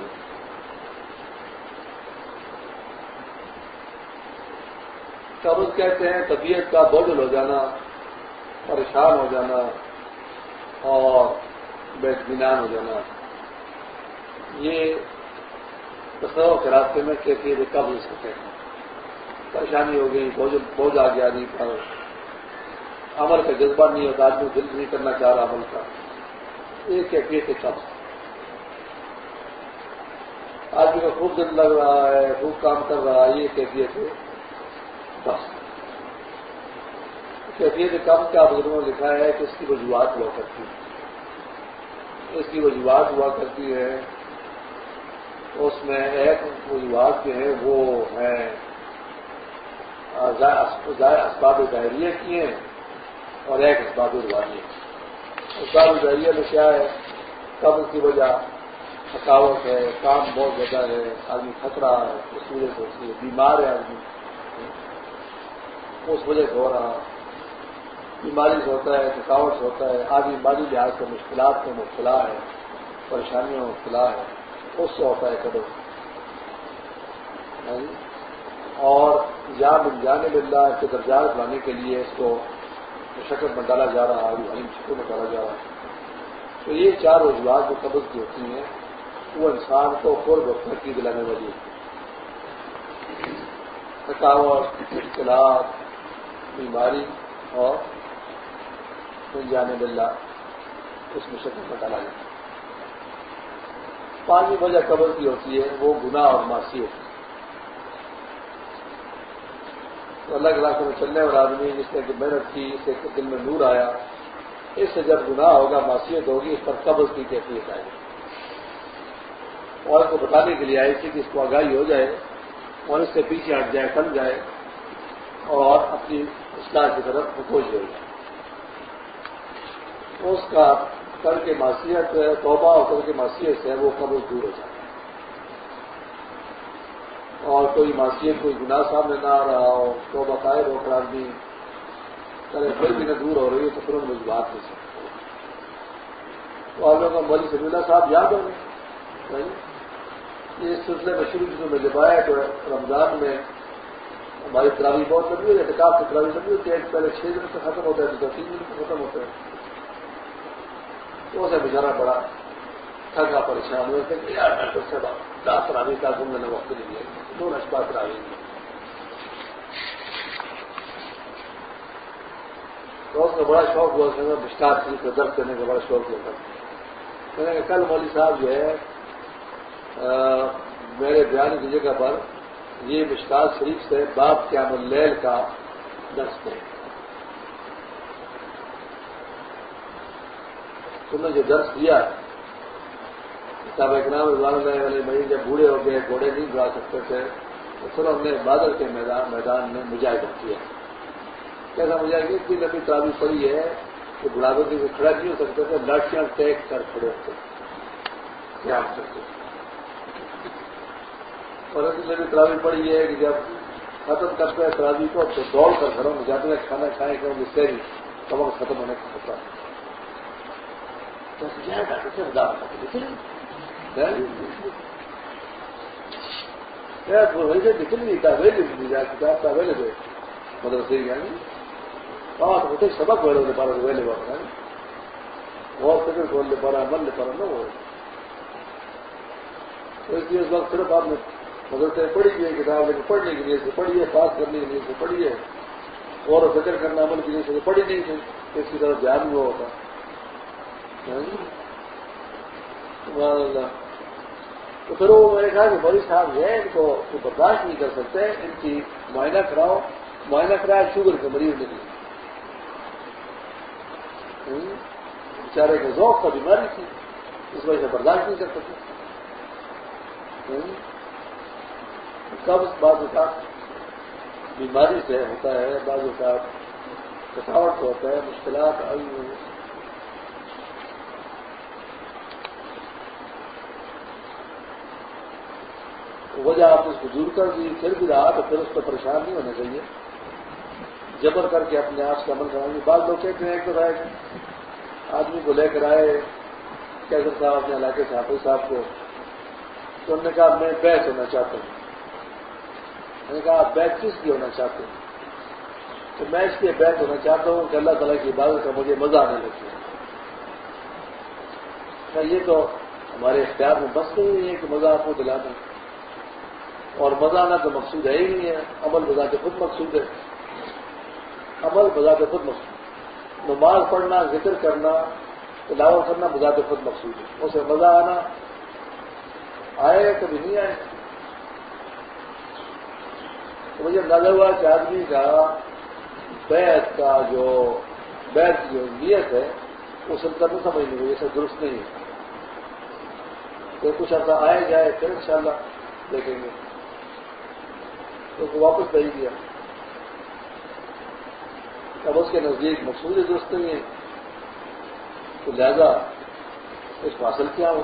قبض کہتے ہیں طبیعت کا بوجھل ہو جانا، پریشان ہو جانا اور بے اطمینان ہو جانا۔ یہ تصور کے راستے میں کیفیت قبض کو کہتے ہیں پریشانی ہو گئی، بوجھ آ گیا نہیں پر عمل کا جذبہ نہیں ہوتا، آدمی دل نہیں کرنا چاہ رہا عمل کا۔ ایک کیفیت ہے کب آدمی کا خوب دل لگ رہا ہے، خوب کام کر رہا ہے، یہ کیفیت ہے۔ بس۔ کیفیت کم کیا بزرگوں نے لکھا ہے کہ اس کی وجوہات ہوا کرتی ہے اس کی وجوہات ہوا کرتی ہے اس میں ایک وجوہات جو ہے وہ ہے۔ اسباب ظاہریہ کی ہیں اور ایک اسباب روحانی اسباب ظاہریہ میں کیا ہے؟ قبل کی وجہ، تھکاوٹ ہے، کام بہت زیادہ ہے، آدمی تھک رہا ہے اس وجہ سے ہوتی ہے بیمار ہے آدمی۔ اس وجہ سے ہو رہا بیماری سے ہوتا ہے، تھکاوٹ سے ہوتا ہے، آدمی مالی لحاظ سے مشکلات میں مبتلا ہے، پریشانیوں میں مبتلا ہے، اس سے ہوتا ہے قدر اور یا مل جانے مل کے درجات لانے کے لیے اس کو شکل میں ڈالا جا رہا ہے حلیم شکل میں ڈالا جا رہا ہے۔ تو یہ چار وجوہات جو قبض کی ہوتی ہیں، وہ انسان کو خود وقت کی دلانے والی ہے تھکاوٹ اختلاف، بیماری اور جانے بلّہ اس میں شکل میں ڈالا جاتا ہے۔ پانچویں وجہ قبر کی ہوتی ہے، وہ گناہ اور معصیت۔ تو اللہ کے راستے میں چلنے والا آدمی جس نے کہ محنت کی اس سے دل میں نور آیا، اس سے جب گناہ ہوگا، معصیت ہوگی، اس پر قبض کی کیفیت آئے گی۔ اور اس کو بتانے کے لیے آئی تھی کہ اس کو آگاہی ہو جائے اور اس سے پیچھے ہٹ جائے کم جائے اور اپنی اصلاح کی طرف مکوج ہو جائے۔ اس کا کر کے معصیت، توبہ اور کر کے معصیت سے وہ قبل دور ہو جائے۔ اور کوئی معصیت، کوئی گناہ سامنے نہ آ رہا ہو، تو بقائد ہو کر آدمی کرے پھر بھی نہ دور ہو رہی ہے تو پھر ان مجھے بات نہیں سکتے تو آپ لوگوں کا مولی سبھی اللہ صاحب یاد ہوں یہ سلسلے میں شروع شروع میں جب آیا تو رمضان میں ہماری تراوی بہت لمبی ہے احتکاب کی تراوی لمبی ہوتی ہے پہلے چھ دن سے ختم ہوتا ہے تو تین دن سے ختم ہوتا ہے۔ تو اسے بچارا پڑا تھکا، پریشان ہوئے تھے یار ڈاکٹر صاحب رات راوی کا گھومنے میں وقت نہیں ہے، دو نشپات راوی تو اس کا بڑا شوق ہوا کہ مشکار شریف کو درد کرنے کا بڑا شوق ہوا تھا۔ میں نے کہا کل مولوی صاحب جو ہے میرے بیان کی جگہ پر یہ مشکار شریف سے باپ قیام اللیل کا درس ہے تم نے جو درس دیا صاحب اکرام رضوان اللہ علیہ بھائی، جب بوڑھے ہو گئے، گھوڑے نہیں بڑھا سکتے تھے، تو پھر ہم نے بادل کے میدان میدان میں مجاہدہ کیا۔ کیسا مجاہدہ؟ اتنی لمبی تعبیر پڑی ہے کہ بڑھاپے کے کھڑا نہیں ہو سکتے تھے لاٹیاں ٹیک کر کھڑے ہوتے کیا ہو سکتے اور اتنی لمبی تعبیر پڑی ہے کہ جب ختم کرتے ہیں ترازی کو تو دوڑ کر گھروں میں جاتے ہیں، کھانا کھائیں کہ جس سے کمر ختم ہونے کا ہوتا ہے؟ نکل کا مدرسے سبق ویلے ہونے پارا ویلے اس لیے اس وقت صرف آپ نے مدرسے پڑھی ہوئی کتاب لیکن پڑھنے کے لیے سے پاس کرنے کے لیے سے اور فکر کرنا عمل کے لیے سے پڑھی نہیں تھی اس کی طرف دھیان ہوا ہوتا تو پھر وہ میں نے کہا کہ بڑی صاحب جو ہے ان کو برداشت نہیں کر سکتے، ان کی معائنہ کراؤ، معائنہ کرایا، شوگر کے مریض نکلی بیچارے کے ذوق کا بیماری تھی، اس وجہ سے برداشت نہیں کر سکتے کب بعض اوقات بیماری سے ہوتا ہے، بعض اوقات تھکاوٹ ہوتا ہے، مشکلات آئی ہوئی وجہ آپ اس کو دور کر دی، پھر بھی رہا تو پھر اس پہ پریشان نہیں ہونا چاہیے۔ جبر کر کے اپنے آپ سے عمل کرائیں گے۔ بعض لوگ کہتے ہیں ایک دفعہ آدمی کو لے کر آئے کیسر صاحب اپنے علاقے سے حافظ صاحب کو۔ تو انہوں نے کہا، میں بیچ ہونا چاہتا ہوں۔ میں نے کہا، آپ بیچ کس لیے ہونا چاہتے ہیں؟ تو میں اس لیے بیچ ہونا چاہتا ہوں کہ اللہ تعالیٰ کی عبادت کا مجھے مزہ آنے لگتا ہے۔ یہ تو ہمارے اختیار میں بس نہیں ہے کہ مزہ آپ کو دلانا اور مزہ آنا تو مقصود ہے ہی نہیں ہے، عمل بذات خود مقصود ہے۔ عمل بذات خود مقصود نماز پڑھنا، ذکر کرنا، تلاوت کرنا بذات خود مقصود ہے۔ اسے مزہ آنا، آئے کبھی نہیں آئے۔ تو مجھے اندازہ ہوا کہ آدمی کا بیت کا جو بیت جو نیت ہے، وہ سب کا نہیں سمجھ نہیں ہوئی اسے درست نہیں ہے۔ تو کچھ ایسا آئے جائے پھر انشاءاللہ دیکھیں گے۔ تو اس کو واپس بھیج دیا اب اس کے نزدیک مقصود درست نہیں ہے۔ تو لہذا اس کو حاصل کیا ہو؟